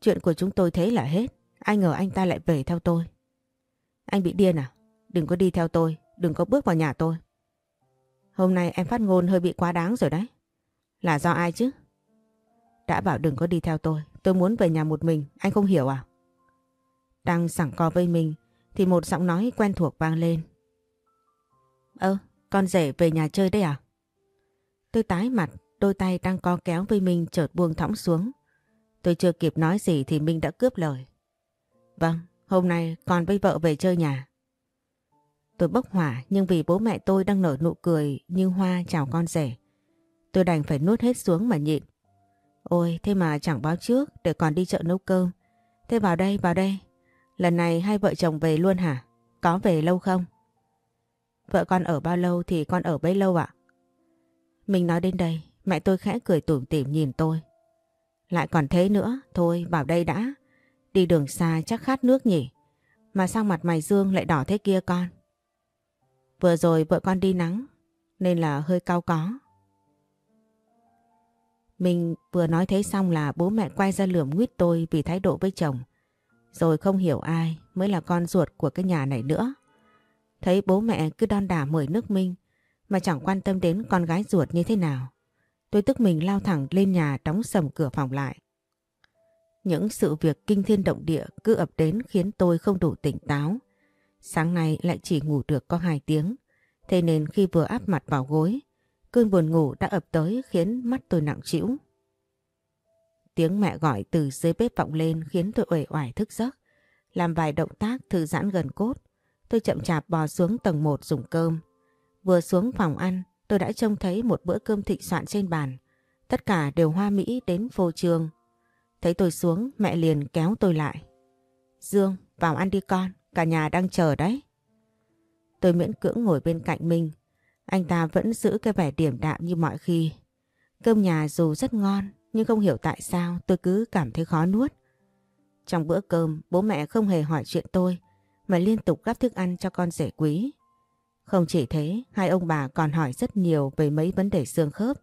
Chuyện của chúng tôi thế là hết. Ai ngờ anh ta lại về theo tôi. Anh bị điên à? Đừng có đi theo tôi. Đừng có bước vào nhà tôi. Hôm nay em phát ngôn hơi bị quá đáng rồi đấy. Là do ai chứ? Đã bảo đừng có đi theo tôi. Tôi muốn về nhà một mình. Anh không hiểu à? Đang sẵn co với mình thì một giọng nói quen thuộc vang lên. Ơ, con rể về nhà chơi đấy à? Tôi tái mặt, đôi tay đang co kéo với mình chợt buông thõng xuống. Tôi chưa kịp nói gì thì Minh đã cướp lời. Vâng, hôm nay con với vợ về chơi nhà. Tôi bốc hỏa nhưng vì bố mẹ tôi đang nở nụ cười như hoa chào con rể. Tôi đành phải nuốt hết xuống mà nhịn. Ôi thế mà chẳng báo trước để còn đi chợ nấu cơm. Thế vào đây vào đây. Lần này hai vợ chồng về luôn hả? Có về lâu không? Vợ con ở bao lâu thì con ở bấy lâu ạ? Mình nói đến đây, mẹ tôi khẽ cười tủm tỉm nhìn tôi. Lại còn thế nữa, thôi vào đây đã. Đi đường xa chắc khát nước nhỉ. Mà sao mặt mày dương lại đỏ thế kia con? Vừa rồi vợ con đi nắng, nên là hơi cao có. Mình vừa nói thế xong là bố mẹ quay ra lườm nguyết tôi vì thái độ với chồng. Rồi không hiểu ai mới là con ruột của cái nhà này nữa. Thấy bố mẹ cứ đon đả mời nước Minh mà chẳng quan tâm đến con gái ruột như thế nào. Tôi tức mình lao thẳng lên nhà đóng sầm cửa phòng lại. Những sự việc kinh thiên động địa cứ ập đến khiến tôi không đủ tỉnh táo. Sáng nay lại chỉ ngủ được có hai tiếng. Thế nên khi vừa áp mặt vào gối, cơn buồn ngủ đã ập tới khiến mắt tôi nặng trĩu. Tiếng mẹ gọi từ dưới bếp vọng lên khiến tôi uể oải thức giấc. Làm vài động tác thư giãn gần cốt. Tôi chậm chạp bò xuống tầng 1 dùng cơm. Vừa xuống phòng ăn, tôi đã trông thấy một bữa cơm thịnh soạn trên bàn. Tất cả đều hoa mỹ đến phô trương. Thấy tôi xuống, mẹ liền kéo tôi lại. Dương, vào ăn đi con, cả nhà đang chờ đấy. Tôi miễn cưỡng ngồi bên cạnh mình. Anh ta vẫn giữ cái vẻ điểm đạm như mọi khi. Cơm nhà dù rất ngon, nhưng không hiểu tại sao tôi cứ cảm thấy khó nuốt. Trong bữa cơm, bố mẹ không hề hỏi chuyện tôi, mà liên tục gắp thức ăn cho con rể quý. Không chỉ thế, hai ông bà còn hỏi rất nhiều về mấy vấn đề xương khớp,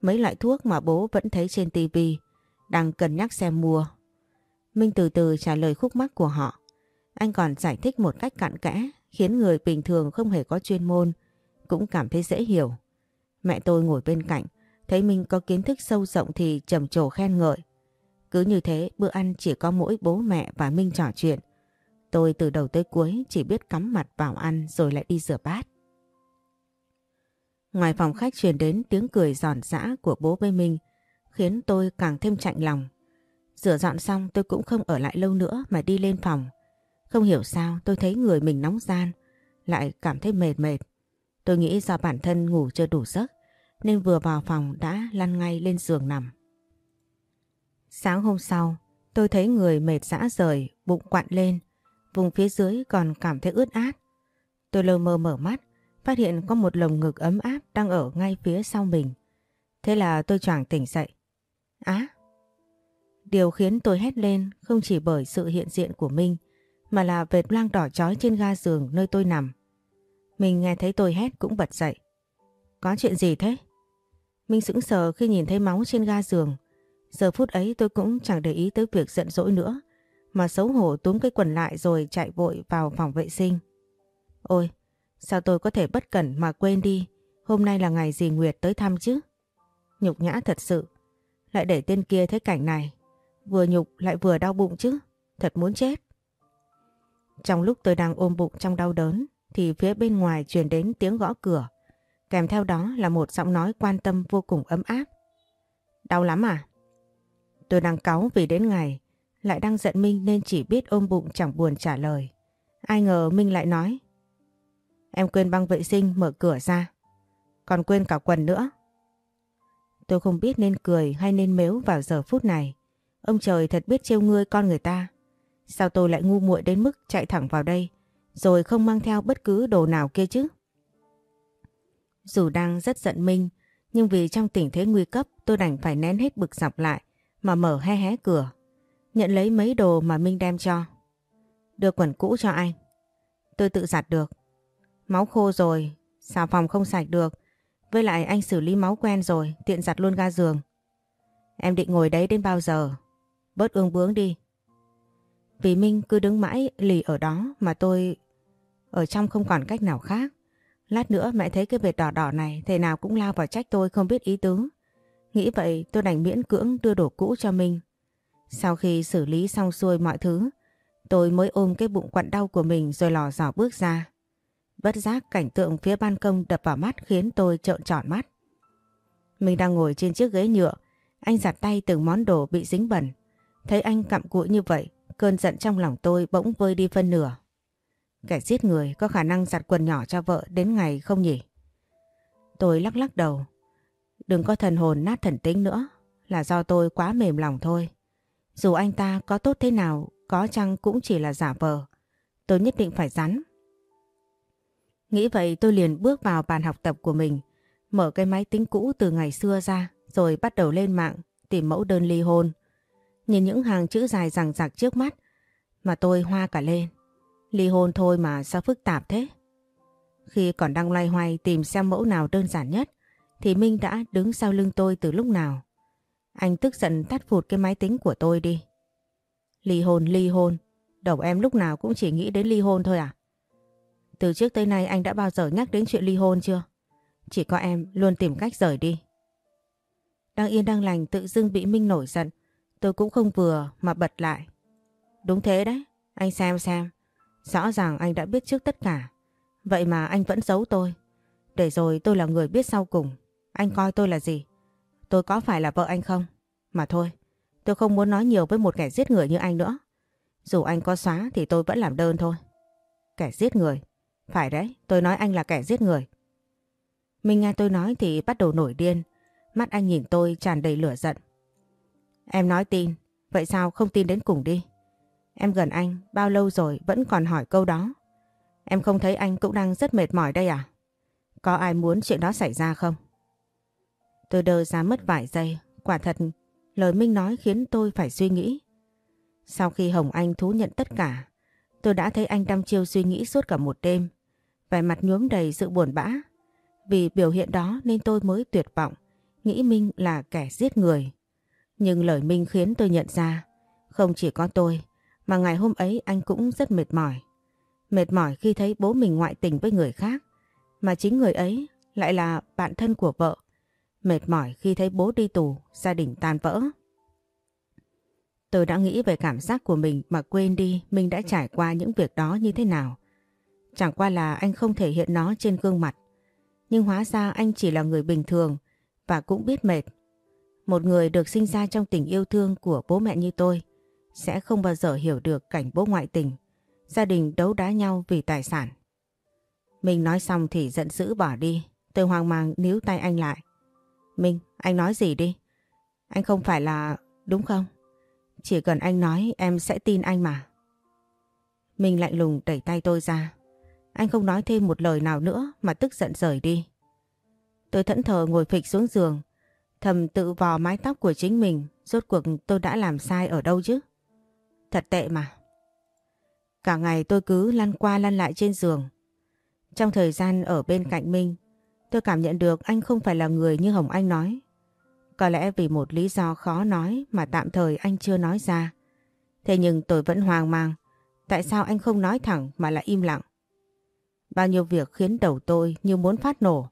mấy loại thuốc mà bố vẫn thấy trên tivi đang cân nhắc xem mua. Minh từ từ trả lời khúc mắc của họ. Anh còn giải thích một cách cặn kẽ, khiến người bình thường không hề có chuyên môn, cũng cảm thấy dễ hiểu. Mẹ tôi ngồi bên cạnh, thấy Minh có kiến thức sâu rộng thì trầm trồ khen ngợi. Cứ như thế, bữa ăn chỉ có mỗi bố mẹ và Minh trò chuyện. Tôi từ đầu tới cuối chỉ biết cắm mặt vào ăn rồi lại đi rửa bát. Ngoài phòng khách truyền đến tiếng cười giòn giã của bố với Minh khiến tôi càng thêm chạnh lòng. Rửa dọn xong tôi cũng không ở lại lâu nữa mà đi lên phòng. Không hiểu sao tôi thấy người mình nóng gian, lại cảm thấy mệt mệt. Tôi nghĩ do bản thân ngủ chưa đủ giấc nên vừa vào phòng đã lăn ngay lên giường nằm. Sáng hôm sau, tôi thấy người mệt dã rời, bụng quặn lên, vùng phía dưới còn cảm thấy ướt át. Tôi lơ mơ mở mắt, phát hiện có một lồng ngực ấm áp đang ở ngay phía sau mình. Thế là tôi choàng tỉnh dậy. Á! điều khiến tôi hét lên không chỉ bởi sự hiện diện của Minh, mà là vệt loang đỏ chói trên ga giường nơi tôi nằm. Mình nghe thấy tôi hét cũng bật dậy. Có chuyện gì thế? Minh sững sờ khi nhìn thấy máu trên ga giường. Giờ phút ấy tôi cũng chẳng để ý tới việc giận dỗi nữa, mà xấu hổ túm cái quần lại rồi chạy vội vào phòng vệ sinh. Ôi, sao tôi có thể bất cẩn mà quên đi, hôm nay là ngày gì Nguyệt tới thăm chứ? Nhục nhã thật sự, lại để tên kia thấy cảnh này, vừa nhục lại vừa đau bụng chứ, thật muốn chết. Trong lúc tôi đang ôm bụng trong đau đớn, thì phía bên ngoài truyền đến tiếng gõ cửa. Kèm theo đó là một giọng nói quan tâm vô cùng ấm áp. Đau lắm à? Tôi đang cáu vì đến ngày, lại đang giận Minh nên chỉ biết ôm bụng chẳng buồn trả lời. Ai ngờ Minh lại nói. Em quên băng vệ sinh mở cửa ra. Còn quên cả quần nữa. Tôi không biết nên cười hay nên mếu vào giờ phút này. Ông trời thật biết trêu ngươi con người ta. Sao tôi lại ngu muội đến mức chạy thẳng vào đây rồi không mang theo bất cứ đồ nào kia chứ? Dù đang rất giận Minh, nhưng vì trong tình thế nguy cấp tôi đành phải nén hết bực dọc lại mà mở hé hé cửa. Nhận lấy mấy đồ mà Minh đem cho. Đưa quần cũ cho anh. Tôi tự giặt được. Máu khô rồi, xà phòng không sạch được. Với lại anh xử lý máu quen rồi, tiện giặt luôn ga giường. Em định ngồi đấy đến bao giờ? Bớt ương bướng đi. Vì Minh cứ đứng mãi lì ở đó mà tôi ở trong không còn cách nào khác. Lát nữa mẹ thấy cái vệt đỏ đỏ này thế nào cũng lao vào trách tôi không biết ý tứ. Nghĩ vậy tôi đành miễn cưỡng đưa đồ cũ cho Minh. Sau khi xử lý xong xuôi mọi thứ, tôi mới ôm cái bụng quặn đau của mình rồi lò dò bước ra. Bất giác cảnh tượng phía ban công đập vào mắt khiến tôi trợn tròn mắt. Mình đang ngồi trên chiếc ghế nhựa, anh giặt tay từng món đồ bị dính bẩn. Thấy anh cặm cụi như vậy, cơn giận trong lòng tôi bỗng vơi đi phân nửa. Kẻ giết người có khả năng giặt quần nhỏ cho vợ đến ngày không nhỉ? Tôi lắc lắc đầu. Đừng có thần hồn nát thần tính nữa, là do tôi quá mềm lòng thôi. Dù anh ta có tốt thế nào, có chăng cũng chỉ là giả vờ. Tôi nhất định phải rắn. Nghĩ vậy tôi liền bước vào bàn học tập của mình, mở cái máy tính cũ từ ngày xưa ra, rồi bắt đầu lên mạng tìm mẫu đơn ly hôn. Nhìn những hàng chữ dài rằng rạc trước mắt mà tôi hoa cả lên. Ly hôn thôi mà sao phức tạp thế? Khi còn đang loay hoay tìm xem mẫu nào đơn giản nhất thì Minh đã đứng sau lưng tôi từ lúc nào. Anh tức giận tắt phụt cái máy tính của tôi đi. Ly hôn, ly hôn. Đầu em lúc nào cũng chỉ nghĩ đến ly hôn thôi à? Từ trước tới nay anh đã bao giờ nhắc đến chuyện ly hôn chưa? Chỉ có em luôn tìm cách rời đi. Đang yên đang lành tự dưng bị Minh nổi giận. Tôi cũng không vừa mà bật lại. Đúng thế đấy, anh xem xem. Rõ ràng anh đã biết trước tất cả. Vậy mà anh vẫn giấu tôi. Để rồi tôi là người biết sau cùng. Anh coi tôi là gì? Tôi có phải là vợ anh không? Mà thôi, tôi không muốn nói nhiều với một kẻ giết người như anh nữa. Dù anh có xóa thì tôi vẫn làm đơn thôi. Kẻ giết người? Phải đấy, tôi nói anh là kẻ giết người. Minh nghe tôi nói thì bắt đầu nổi điên. Mắt anh nhìn tôi tràn đầy lửa giận. Em nói tin, vậy sao không tin đến cùng đi? Em gần anh bao lâu rồi vẫn còn hỏi câu đó. Em không thấy anh cũng đang rất mệt mỏi đây à? Có ai muốn chuyện đó xảy ra không? Tôi đơ ra mất vài giây. Quả thật, lời Minh nói khiến tôi phải suy nghĩ. Sau khi Hồng Anh thú nhận tất cả, tôi đã thấy anh đăm chiêu suy nghĩ suốt cả một đêm. Vẻ mặt nhuốm đầy sự buồn bã. Vì biểu hiện đó nên tôi mới tuyệt vọng, nghĩ Minh là kẻ giết người. Nhưng lời Minh khiến tôi nhận ra, không chỉ có tôi, mà ngày hôm ấy anh cũng rất mệt mỏi. Mệt mỏi khi thấy bố mình ngoại tình với người khác, mà chính người ấy lại là bạn thân của vợ. Mệt mỏi khi thấy bố đi tù, gia đình tan vỡ. Tôi đã nghĩ về cảm giác của mình mà quên đi mình đã trải qua những việc đó như thế nào. Chẳng qua là anh không thể hiện nó trên gương mặt. Nhưng hóa ra anh chỉ là người bình thường và cũng biết mệt. Một người được sinh ra trong tình yêu thương của bố mẹ như tôi sẽ không bao giờ hiểu được cảnh bố ngoại tình, gia đình đấu đá nhau vì tài sản. Mình nói xong thì giận dữ bỏ đi, tôi hoang mang níu tay anh lại. Minh, anh nói gì đi? Anh không phải là... đúng không? Chỉ cần anh nói em sẽ tin anh mà. Minh lạnh lùng đẩy tay tôi ra. Anh không nói thêm một lời nào nữa mà tức giận rời đi. Tôi thẫn thờ ngồi phịch xuống giường, thầm tự vò mái tóc của chính mình, rốt cuộc tôi đã làm sai ở đâu chứ? Thật tệ mà. Cả ngày tôi cứ lăn qua lăn lại trên giường. Trong thời gian ở bên cạnh Minh, tôi cảm nhận được anh không phải là người như Hồng Anh nói. Có lẽ vì một lý do khó nói mà tạm thời anh chưa nói ra. Thế nhưng tôi vẫn hoang mang. Tại sao anh không nói thẳng mà lại im lặng? Bao nhiêu việc khiến đầu tôi như muốn phát nổ.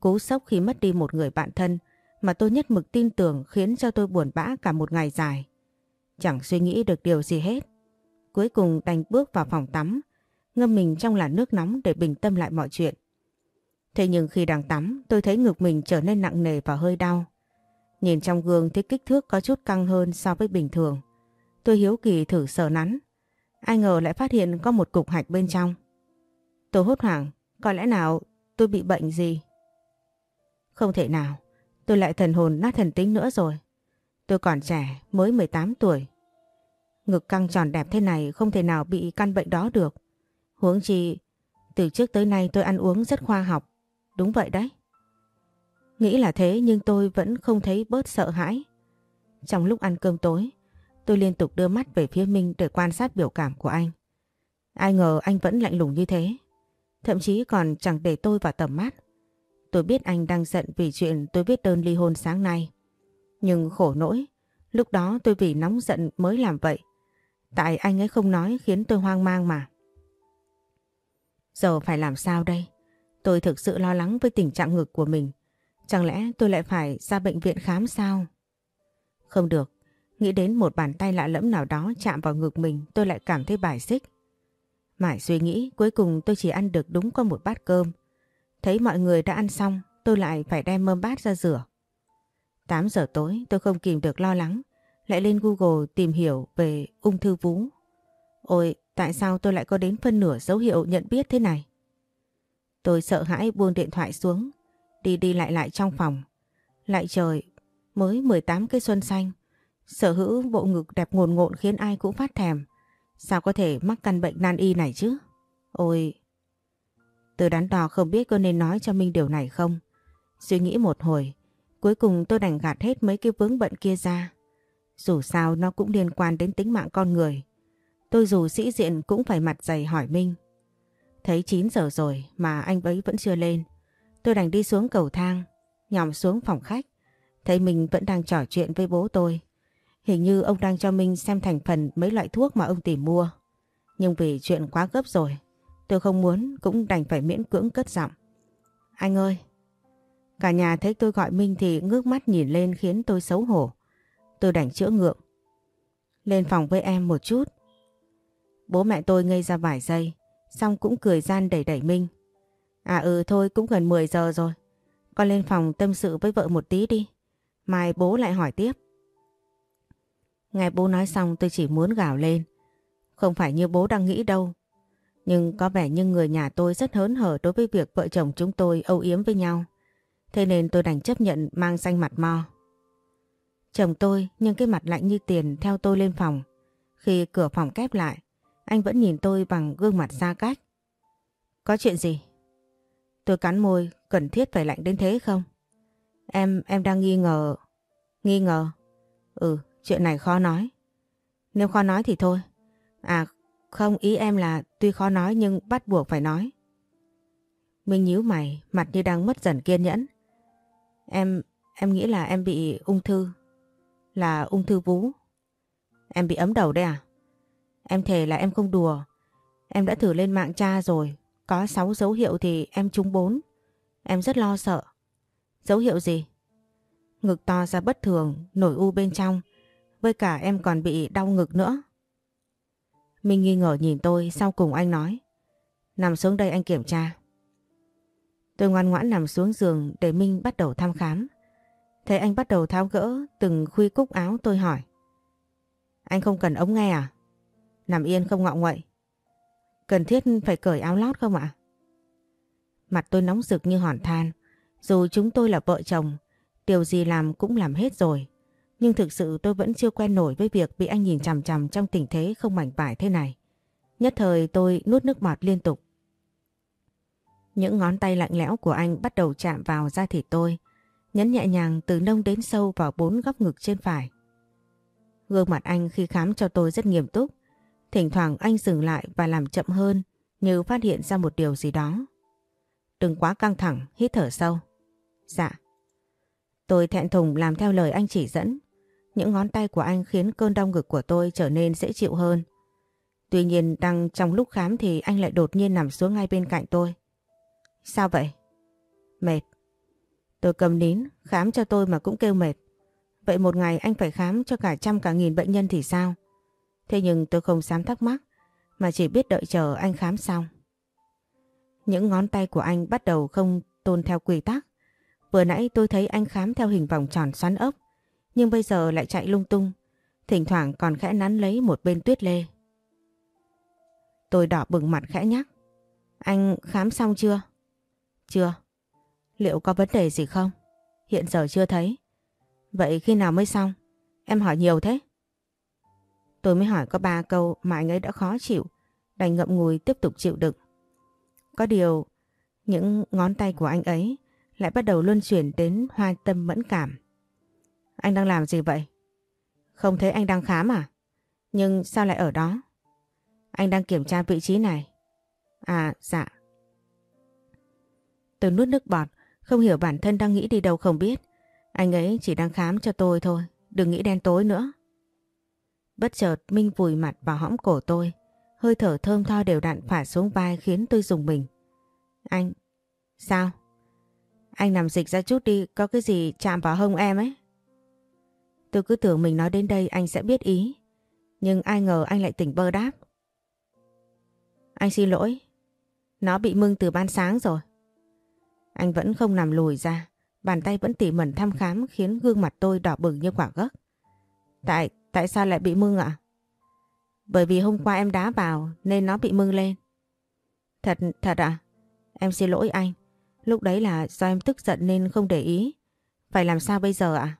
Cú sốc khi mất đi một người bạn thân mà tôi nhất mực tin tưởng khiến cho tôi buồn bã cả một ngày dài. Chẳng suy nghĩ được điều gì hết. Cuối cùng đành bước vào phòng tắm, ngâm mình trong làn nước nóng để bình tâm lại mọi chuyện. Thế nhưng khi đang tắm, tôi thấy ngực mình trở nên nặng nề và hơi đau. Nhìn trong gương thấy kích thước có chút căng hơn so với bình thường. Tôi hiếu kỳ thử sờ nắn. Ai ngờ lại phát hiện có một cục hạch bên trong. Tôi hốt hoảng, có lẽ nào tôi bị bệnh gì? Không thể nào, tôi lại thần hồn nát thần tính nữa rồi. Tôi còn trẻ, mới 18 tuổi. Ngực căng tròn đẹp thế này không thể nào bị căn bệnh đó được. Huống chi, từ trước tới nay tôi ăn uống rất khoa học. Đúng vậy đấy. Nghĩ là thế nhưng tôi vẫn không thấy bớt sợ hãi. Trong lúc ăn cơm tối, tôi liên tục đưa mắt về phía Minh để quan sát biểu cảm của anh. Ai ngờ anh vẫn lạnh lùng như thế. Thậm chí còn chẳng để tôi vào tầm mắt. Tôi biết anh đang giận vì chuyện tôi viết đơn ly hôn sáng nay. Nhưng khổ nỗi, lúc đó tôi vì nóng giận mới làm vậy. Tại anh ấy không nói khiến tôi hoang mang mà. Giờ phải làm sao đây? Tôi thực sự lo lắng với tình trạng ngực của mình. Chẳng lẽ tôi lại phải ra bệnh viện khám sao? Không được. Nghĩ đến một bàn tay lạ lẫm nào đó chạm vào ngực mình tôi lại cảm thấy bài xích. Mãi suy nghĩ cuối cùng tôi chỉ ăn được đúng có một bát cơm. Thấy mọi người đã ăn xong tôi lại phải đem mâm bát ra rửa. 8 giờ tối tôi không kìm được lo lắng lại lên Google tìm hiểu về ung thư vú. Ôi, tại sao tôi lại có đến phân nửa dấu hiệu nhận biết thế này? Tôi sợ hãi buông điện thoại xuống, đi đi lại lại trong phòng. Lại trời, mới 18 cây xuân xanh, sở hữu bộ ngực đẹp ngồn ngộn khiến ai cũng phát thèm. Sao có thể mắc căn bệnh nan y này chứ? Ôi... Tôi đắn đo không biết có nên nói cho Minh điều này không. Suy nghĩ một hồi, cuối cùng tôi đành gạt hết mấy cái vướng bận kia ra. Dù sao nó cũng liên quan đến tính mạng con người. Tôi dù sĩ diện cũng phải mặt dày hỏi Minh. Thấy 9 giờ rồi mà anh ấy vẫn chưa lên. Tôi đành đi xuống cầu thang, nhòm xuống phòng khách. Thấy mình vẫn đang trò chuyện với bố tôi. Hình như ông đang cho Minh xem thành phần mấy loại thuốc mà ông tìm mua. Nhưng vì chuyện quá gấp rồi, tôi không muốn cũng đành phải miễn cưỡng cất giọng. Anh ơi! Cả nhà thấy tôi gọi Minh thì ngước mắt nhìn lên khiến tôi xấu hổ. Tôi đành chữa ngượng. Lên phòng với em một chút. Bố mẹ tôi ngây ra vài giây, xong cũng cười gian đẩy đẩy Minh. À ừ thôi cũng gần 10 giờ rồi. Con lên phòng tâm sự với vợ một tí đi. Mai bố lại hỏi tiếp. Nghe bố nói xong tôi chỉ muốn gào lên. Không phải như bố đang nghĩ đâu. Nhưng có vẻ như người nhà tôi rất hớn hở đối với việc vợ chồng chúng tôi âu yếm với nhau. Thế nên tôi đành chấp nhận mang danh mặt mo. Chồng tôi nhưng cái mặt lạnh như tiền theo tôi lên phòng. Khi cửa phòng kép lại, anh vẫn nhìn tôi bằng gương mặt xa cách. Có chuyện gì? Tôi cắn môi, cần thiết phải lạnh đến thế không? Em, em đang nghi ngờ. Nghi ngờ? Ừ, chuyện này khó nói. Nếu khó nói thì thôi. À, không, ý em là tuy khó nói nhưng bắt buộc phải nói. Minh nhíu mày, mặt như đang mất dần kiên nhẫn. Em, em nghĩ là em bị ung thư. Là ung thư vú. Em bị ấm đầu đấy à? Em thề là em không đùa. Em đã thử lên mạng tra rồi. Có 6 dấu hiệu thì em trúng 4. Em rất lo sợ. Dấu hiệu gì? Ngực to ra bất thường, nổi u bên trong. Với cả em còn bị đau ngực nữa. Minh nghi ngờ nhìn tôi sau cùng anh nói. Nằm xuống đây anh kiểm tra. Tôi ngoan ngoãn nằm xuống giường để Minh bắt đầu thăm khám. Thấy anh bắt đầu tháo gỡ từng khuy cúc áo tôi hỏi. Anh không cần ống nghe à? Nằm yên không ngọ nguậy. Cần thiết phải cởi áo lót không ạ? Mặt tôi nóng rực như hòn than. Dù chúng tôi là vợ chồng, điều gì làm cũng làm hết rồi. Nhưng thực sự tôi vẫn chưa quen nổi với việc bị anh nhìn chằm chằm trong tình thế không mảnh vải thế này. Nhất thời tôi nuốt nước bọt liên tục. Những ngón tay lạnh lẽo của anh bắt đầu chạm vào da thịt tôi, nhấn nhẹ nhàng từ nông đến sâu vào bốn góc ngực trên phải. Gương mặt anh khi khám cho tôi rất nghiêm túc, Thỉnh thoảng anh dừng lại và làm chậm hơn như phát hiện ra một điều gì đó. Đừng quá căng thẳng, hít thở sâu. Dạ. Tôi thẹn thùng làm theo lời anh chỉ dẫn. Những ngón tay của anh khiến cơn đau ngực của tôi trở nên dễ chịu hơn. Tuy nhiên đang trong lúc khám thì anh lại đột nhiên nằm xuống ngay bên cạnh tôi. Sao vậy? Mệt. Tôi cầm nín, khám cho tôi mà cũng kêu mệt. Vậy một ngày anh phải khám cho cả trăm cả nghìn bệnh nhân thì sao? Thế nhưng tôi không dám thắc mắc, mà chỉ biết đợi chờ anh khám xong. Những ngón tay của anh bắt đầu không tôn theo quy tắc. Vừa nãy tôi thấy anh khám theo hình vòng tròn xoắn ốc, nhưng bây giờ lại chạy lung tung, thỉnh thoảng còn khẽ nắn lấy một bên tuyết lê. Tôi đỏ bừng mặt khẽ nhắc. Anh khám xong chưa? Chưa. Liệu có vấn đề gì không? Hiện giờ chưa thấy. Vậy khi nào mới xong? Em hỏi nhiều thế. Tôi mới hỏi có ba câu mà anh ấy đã khó chịu, đành ngậm ngùi tiếp tục chịu đựng. Có điều, những ngón tay của anh ấy lại bắt đầu luân chuyển đến hoa tâm mẫn cảm. Anh đang làm gì vậy? Không thấy anh đang khám à? Nhưng sao lại ở đó? Anh đang kiểm tra vị trí này. À, dạ. Tôi nuốt nước bọt, không hiểu bản thân đang nghĩ đi đâu không biết. Anh ấy chỉ đang khám cho tôi thôi, đừng nghĩ đen tối nữa. Bất chợt Minh vùi mặt vào hõm cổ tôi, hơi thở thơm tho đều đặn phả xuống vai khiến tôi dùng mình. Anh, sao? Anh nằm dịch ra chút đi, có cái gì chạm vào hông em ấy. Tôi cứ tưởng mình nói đến đây anh sẽ biết ý, nhưng ai ngờ anh lại tỉnh bơ đáp. Anh xin lỗi, nó bị mưng từ ban sáng rồi. Anh vẫn không nằm lùi ra, bàn tay vẫn tỉ mẩn thăm khám khiến gương mặt tôi đỏ bừng như quả gấc. Tại, tại sao lại bị mưng ạ? Bởi vì hôm qua em đá vào nên nó bị mưng lên. Thật, thật à? Em xin lỗi anh. Lúc đấy là do em tức giận nên không để ý. Phải làm sao bây giờ ạ?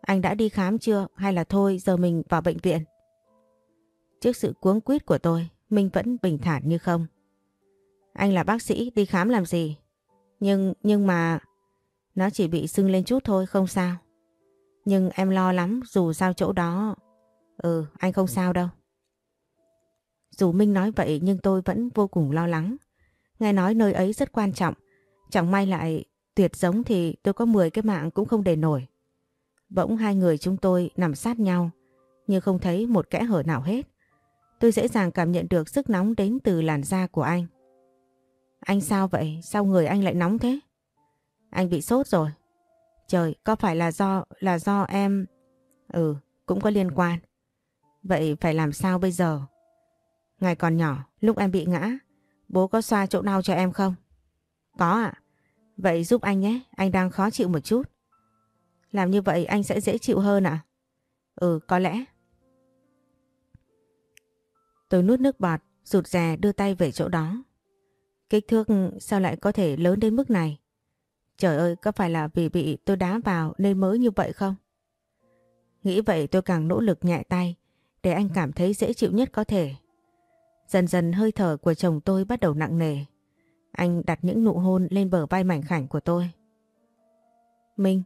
Anh đã đi khám chưa hay là thôi giờ mình vào bệnh viện? Trước sự cuống quýt của tôi, Minh vẫn bình thản như không. Anh là bác sĩ đi khám làm gì? Nhưng, nhưng mà... Nó chỉ bị sưng lên chút thôi không sao. Nhưng em lo lắm dù sao chỗ đó... Ừ, anh không sao đâu. Dù Minh nói vậy nhưng tôi vẫn vô cùng lo lắng. Nghe nói nơi ấy rất quan trọng. Chẳng may lại tuyệt giống thì tôi có 10 cái mạng cũng không để nổi. Bỗng hai người chúng tôi nằm sát nhau nhưng không thấy một kẽ hở nào hết. Tôi dễ dàng cảm nhận được sức nóng đến từ làn da của anh. Anh sao vậy? Sao người anh lại nóng thế? Anh bị sốt rồi. Trời, có phải là do là do em... Ừ, cũng có liên quan. Vậy phải làm sao bây giờ? Ngày còn nhỏ, lúc em bị ngã, bố có xoa chỗ đau cho em không? Có ạ. Vậy giúp anh nhé, anh đang khó chịu một chút. Làm như vậy anh sẽ dễ chịu hơn ạ? Ừ, có lẽ. Tôi nuốt nước bọt, rụt rè đưa tay về chỗ đó. Kích thước sao lại có thể lớn đến mức này? Trời ơi, có phải là vì bị tôi đá vào nên mới như vậy không? Nghĩ vậy tôi càng nỗ lực nhẹ tay để anh cảm thấy dễ chịu nhất có thể. Dần dần hơi thở của chồng tôi bắt đầu nặng nề. Anh đặt những nụ hôn lên bờ vai mảnh khảnh của tôi. Minh,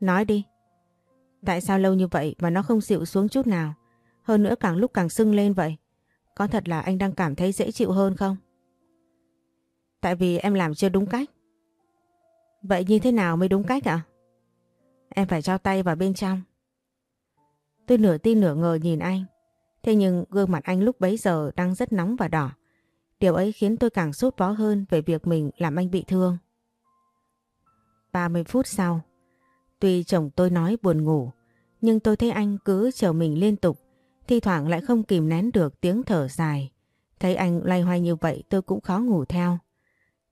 nói đi. Tại sao lâu như vậy mà nó không dịu xuống chút nào? Hơn nữa càng lúc càng sưng lên vậy. Có thật là anh đang cảm thấy dễ chịu hơn không? Tại vì em làm chưa đúng cách. Vậy như thế nào mới đúng cách ạ? Em phải cho tay vào bên trong. Tôi nửa tin nửa ngờ nhìn anh. Thế nhưng gương mặt anh lúc bấy giờ đang rất nóng và đỏ. Điều ấy khiến tôi càng sốt vó hơn về việc mình làm anh bị thương. 30 phút sau, tuy chồng tôi nói buồn ngủ, nhưng tôi thấy anh cứ chờ mình liên tục Thi thoảng lại không kìm nén được tiếng thở dài. Thấy anh loay hoay như vậy tôi cũng khó ngủ theo.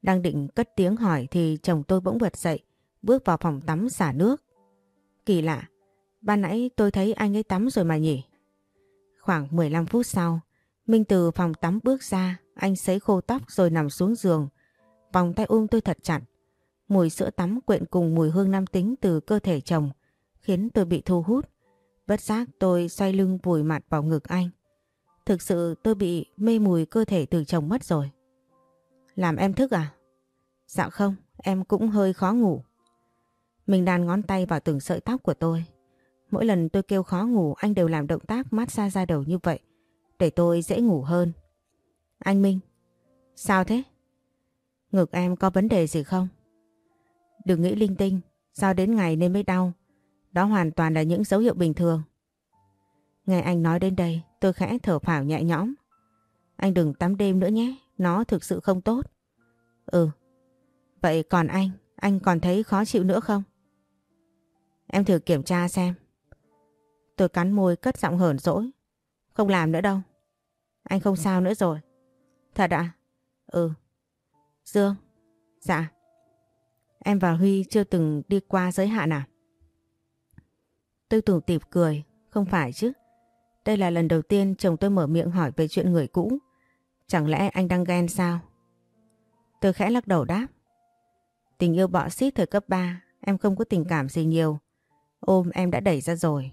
Đang định cất tiếng hỏi thì chồng tôi bỗng bật dậy, bước vào phòng tắm xả nước. Kỳ lạ, ban nãy tôi thấy anh ấy tắm rồi mà nhỉ? Khoảng 15 phút sau, Minh từ phòng tắm bước ra, anh sấy khô tóc rồi nằm xuống giường. Vòng tay ôm tôi thật chặt. Mùi sữa tắm quyện cùng mùi hương nam tính từ cơ thể chồng khiến tôi bị thu hút. Bất giác tôi xoay lưng vùi mặt vào ngực anh. Thực sự tôi bị mê mùi cơ thể từ chồng mất rồi. Làm em thức à? Dạ không, em cũng hơi khó ngủ. Mình đàn ngón tay vào từng sợi tóc của tôi. Mỗi lần tôi kêu khó ngủ anh đều làm động tác mát xa ra đầu như vậy. để tôi dễ ngủ hơn. Anh Minh, sao thế? Ngực em có vấn đề gì không? Đừng nghĩ linh tinh, do đến ngày nên mới đau. Đó hoàn toàn là những dấu hiệu bình thường. Nghe anh nói đến đây, tôi khẽ thở phào nhẹ nhõm. Anh đừng tắm đêm nữa nhé, nó thực sự không tốt. Ừ, vậy còn anh, anh còn thấy khó chịu nữa không? Em thử kiểm tra xem. Tôi cắn môi cất giọng hờn dỗi. Không làm nữa đâu. Anh không sao nữa rồi. Thật ạ? À? Ừ. Dương? Dạ. Em và Huy chưa từng đi qua giới hạn à? Tôi tủm tỉm cười. Không phải chứ. Đây là lần đầu tiên chồng tôi mở miệng hỏi về chuyện người cũ. Chẳng lẽ anh đang ghen sao? Tôi khẽ lắc đầu đáp. Tình yêu bọ xít thời cấp 3, em không có tình cảm gì nhiều. Ôm em đã đẩy ra rồi.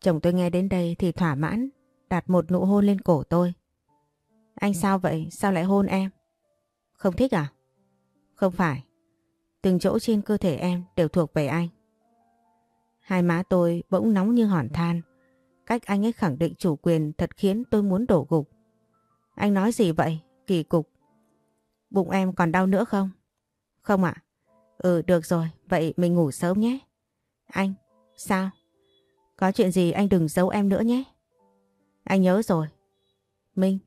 Chồng tôi nghe đến đây thì thỏa mãn, đặt một nụ hôn lên cổ tôi. Anh sao vậy? Sao lại hôn em? Không thích à? Không phải. Từng chỗ trên cơ thể em đều thuộc về anh. Hai má tôi bỗng nóng như hòn than. Cách anh ấy khẳng định chủ quyền thật khiến tôi muốn đổ gục. Anh nói gì vậy? Kỳ cục. Bụng em còn đau nữa không? Không ạ. Ừ được rồi, vậy mình ngủ sớm nhé. Anh, sao? Có chuyện gì anh đừng giấu em nữa nhé. Anh nhớ rồi. Minh,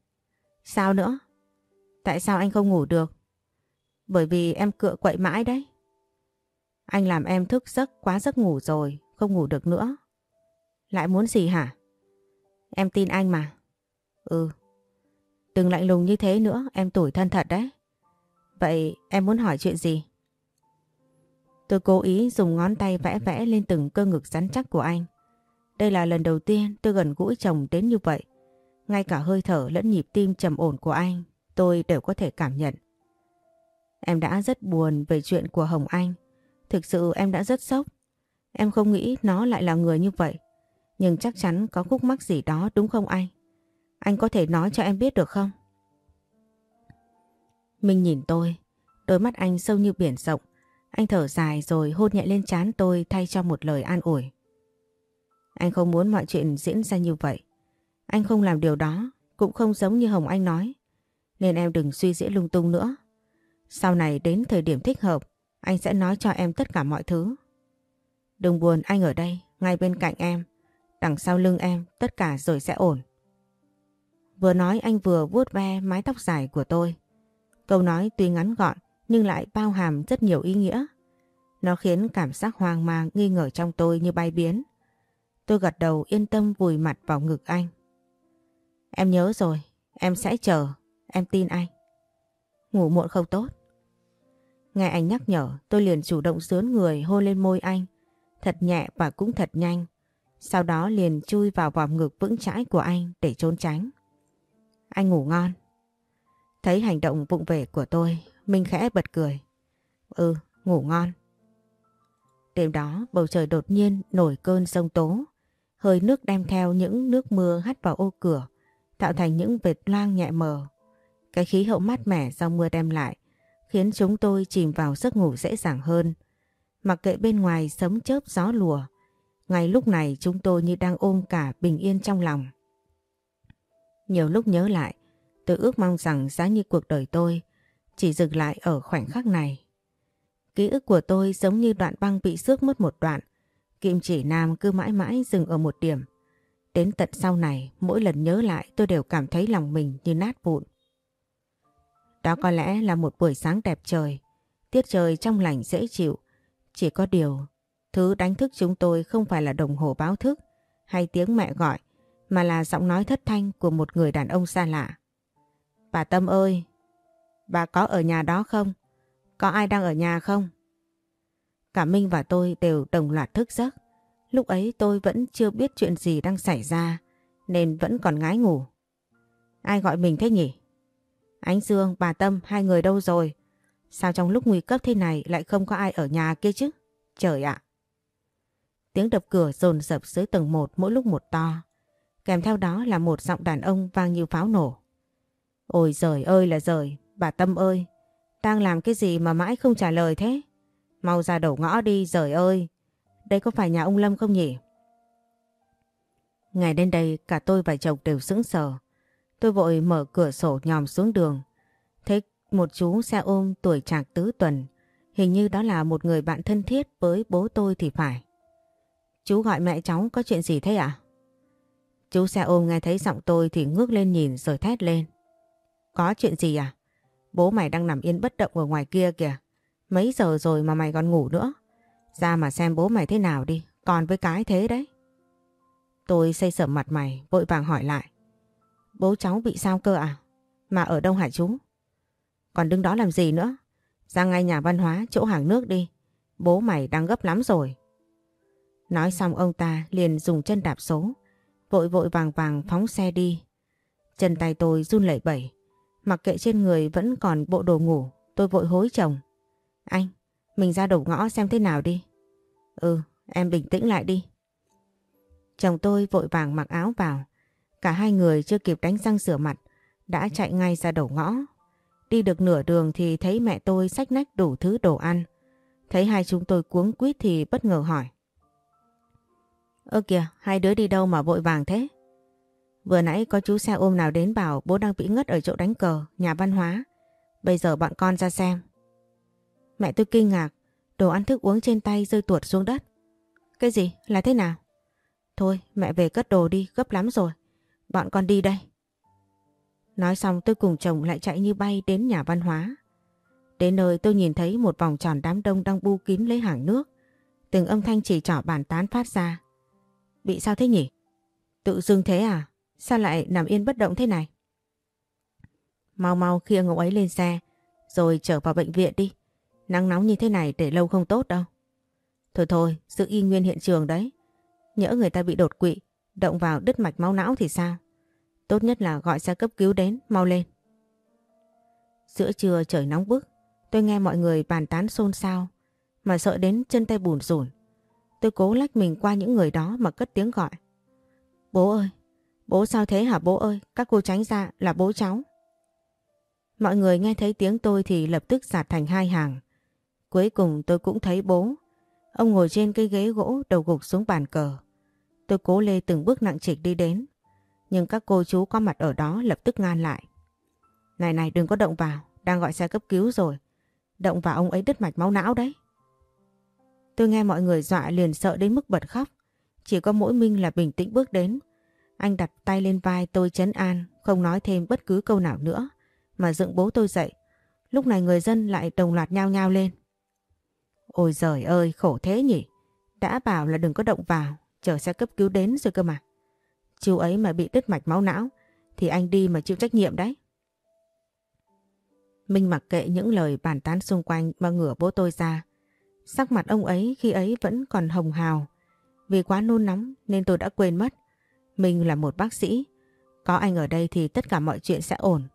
sao nữa? Tại sao anh không ngủ được? Bởi vì em cựa quậy mãi đấy. Anh làm em thức giấc quá giấc ngủ rồi, không ngủ được nữa. Lại muốn gì hả? Em tin anh mà. Ừ. Đừng lạnh lùng như thế nữa, em tủi thân thật đấy. Vậy em muốn hỏi chuyện gì? Tôi cố ý dùng ngón tay vẽ vẽ lên từng cơ ngực rắn chắc của anh. Đây là lần đầu tiên tôi gần gũi chồng đến như vậy. Ngay cả hơi thở lẫn nhịp tim trầm ổn của anh tôi đều có thể cảm nhận. Em đã rất buồn về chuyện của Hồng Anh. Thực sự em đã rất sốc. Em không nghĩ nó lại là người như vậy. Nhưng chắc chắn có khúc mắc gì đó đúng không anh? Anh có thể nói cho em biết được không? Minh nhìn tôi, đôi mắt anh sâu như biển rộng. Anh thở dài rồi hôn nhẹ lên trán tôi thay cho một lời an ủi. Anh không muốn mọi chuyện diễn ra như vậy. Anh không làm điều đó, cũng không giống như Hồng Anh nói. Nên em đừng suy diễn lung tung nữa. Sau này đến thời điểm thích hợp, anh sẽ nói cho em tất cả mọi thứ. Đừng buồn anh ở đây, ngay bên cạnh em. Đằng sau lưng em, tất cả rồi sẽ ổn. Vừa nói anh vừa vuốt ve mái tóc dài của tôi. Câu nói tuy ngắn gọn nhưng lại bao hàm rất nhiều ý nghĩa. Nó khiến cảm giác hoang mang nghi ngờ trong tôi như bay biến. Tôi gật đầu yên tâm vùi mặt vào ngực anh. Em nhớ rồi, em sẽ chờ, em tin anh. Ngủ muộn không tốt. Nghe anh nhắc nhở, tôi liền chủ động sướn người hôn lên môi anh, thật nhẹ và cũng thật nhanh. Sau đó liền chui vào vòng ngực vững chãi của anh để trốn tránh. Anh ngủ ngon. Thấy hành động vụng về của tôi, Minh khẽ bật cười. Ừ, ngủ ngon. Đêm đó bầu trời đột nhiên nổi cơn sông tố. Hơi nước đem theo những nước mưa hắt vào ô cửa, tạo thành những vệt loang nhẹ mờ. Cái khí hậu mát mẻ do mưa đem lại khiến chúng tôi chìm vào giấc ngủ dễ dàng hơn. Mặc kệ bên ngoài sấm chớp gió lùa, ngay lúc này chúng tôi như đang ôm cả bình yên trong lòng. Nhiều lúc nhớ lại, tôi ước mong rằng giá như cuộc đời tôi chỉ dừng lại ở khoảnh khắc này. Ký ức của tôi giống như đoạn băng bị xước mất một đoạn, kim chỉ nam cứ mãi mãi dừng ở một điểm. Đến tận sau này, mỗi lần nhớ lại tôi đều cảm thấy lòng mình như nát vụn. Đó có lẽ là một buổi sáng đẹp trời, tiết trời trong lành dễ chịu. Chỉ có điều, thứ đánh thức chúng tôi không phải là đồng hồ báo thức hay tiếng mẹ gọi, mà là giọng nói thất thanh của một người đàn ông xa lạ. Bà Tâm ơi, bà có ở nhà đó không? Có ai đang ở nhà không? Cả Minh và tôi đều đồng loạt thức giấc. Lúc ấy tôi vẫn chưa biết chuyện gì đang xảy ra nên vẫn còn ngái ngủ. Ai gọi mình thế nhỉ? Ánh Dương, bà Tâm, hai người đâu rồi? Sao trong lúc nguy cấp thế này lại không có ai ở nhà kia chứ? Trời ạ! Tiếng đập cửa dồn dập dưới tầng một mỗi lúc một to. Kèm theo đó là một giọng đàn ông vang như pháo nổ. Ôi giời ơi là giời, bà Tâm ơi, đang làm cái gì mà mãi không trả lời thế? Mau ra đầu ngõ đi, trời ơi. Đây có phải nhà ông Lâm không nhỉ? Ngày đến đây cả tôi và chồng đều sững sờ. Tôi vội mở cửa sổ nhòm xuống đường. Thấy một chú xe ôm tuổi trạc tứ tuần. Hình như đó là một người bạn thân thiết với bố tôi thì phải. Chú gọi mẹ cháu có chuyện gì thế ạ? Chú xe ôm nghe thấy giọng tôi thì ngước lên nhìn rồi thét lên. Có chuyện gì à? Bố mày đang nằm yên bất động ở ngoài kia kìa. Mấy giờ rồi mà mày còn ngủ nữa. Ra mà xem bố mày thế nào đi. Còn với cái thế đấy. Tôi xây sở mặt mày, vội vàng hỏi lại. Bố cháu bị sao cơ à? Mà ở đâu hả chú? Còn đứng đó làm gì nữa? Ra ngay nhà văn hóa chỗ hàng nước đi. Bố mày đang gấp lắm rồi. Nói xong ông ta liền dùng chân đạp số. Vội vội vàng vàng phóng xe đi. Chân tay tôi run lẩy bẩy. Mặc kệ trên người vẫn còn bộ đồ ngủ. Tôi vội hối chồng. Anh, mình ra đầu ngõ xem thế nào đi. Ừ, em bình tĩnh lại đi. Chồng tôi vội vàng mặc áo vào. Cả hai người chưa kịp đánh răng rửa mặt, đã chạy ngay ra đầu ngõ. Đi được nửa đường thì thấy mẹ tôi xách nách đủ thứ đồ ăn. Thấy hai chúng tôi cuống quýt thì bất ngờ hỏi. Ơ kìa, hai đứa đi đâu mà vội vàng thế? Vừa nãy có chú xe ôm nào đến bảo bố đang bị ngất ở chỗ đánh cờ, nhà văn hóa. Bây giờ bọn con ra xem. Mẹ tôi kinh ngạc, đồ ăn thức uống trên tay rơi tuột xuống đất. Cái gì? Là thế nào? Thôi mẹ về cất đồ đi, gấp lắm rồi. Bọn con đi đây. Nói xong tôi cùng chồng lại chạy như bay đến nhà văn hóa. Đến nơi tôi nhìn thấy một vòng tròn đám đông đang bu kín lấy hàng nước. Từng âm thanh chỉ trỏ bàn tán phát ra. Bị sao thế nhỉ? Tự dưng thế à? Sao lại nằm yên bất động thế này? Mau mau khiêng ông ấy lên xe, rồi trở vào bệnh viện đi. Nắng nóng như thế này để lâu không tốt đâu. Thôi thôi, giữ y nguyên hiện trường đấy. Nhỡ người ta bị đột quỵ, động vào đứt mạch máu não thì sao? Tốt nhất là gọi xe cấp cứu đến, mau lên. Giữa trưa trời nóng bức, tôi nghe mọi người bàn tán xôn xao, mà sợ đến chân tay bùn rủn. Tôi cố lách mình qua những người đó mà cất tiếng gọi. Bố ơi, bố sao thế hả bố ơi, các cô tránh ra là bố cháu. Mọi người nghe thấy tiếng tôi thì lập tức giạt thành hai hàng. Cuối cùng tôi cũng thấy bố. Ông ngồi trên cái ghế gỗ đầu gục xuống bàn cờ. Tôi cố lê từng bước nặng trịch đi đến. Nhưng các cô chú có mặt ở đó lập tức ngăn lại. Này này đừng có động vào, đang gọi xe cấp cứu rồi. Động vào ông ấy đứt mạch máu não đấy. Tôi nghe mọi người dọa liền sợ đến mức bật khóc. Chỉ có mỗi Minh là bình tĩnh bước đến. Anh đặt tay lên vai tôi chấn an, không nói thêm bất cứ câu nào nữa, mà dựng bố tôi dậy. Lúc này người dân lại đồng loạt nhao nhao lên. Ôi giời ơi, khổ thế nhỉ. Đã bảo là đừng có động vào, chờ xe cấp cứu đến rồi cơ mà. Chú ấy mà bị đứt mạch máu não, thì anh đi mà chịu trách nhiệm đấy. Minh mặc kệ những lời bàn tán xung quanh mà ngửa bố tôi ra. Sắc mặt ông ấy khi ấy vẫn còn hồng hào. Vì quá nôn nóng nên tôi đã quên mất. Mình là một bác sĩ. Có anh ở đây thì tất cả mọi chuyện sẽ ổn.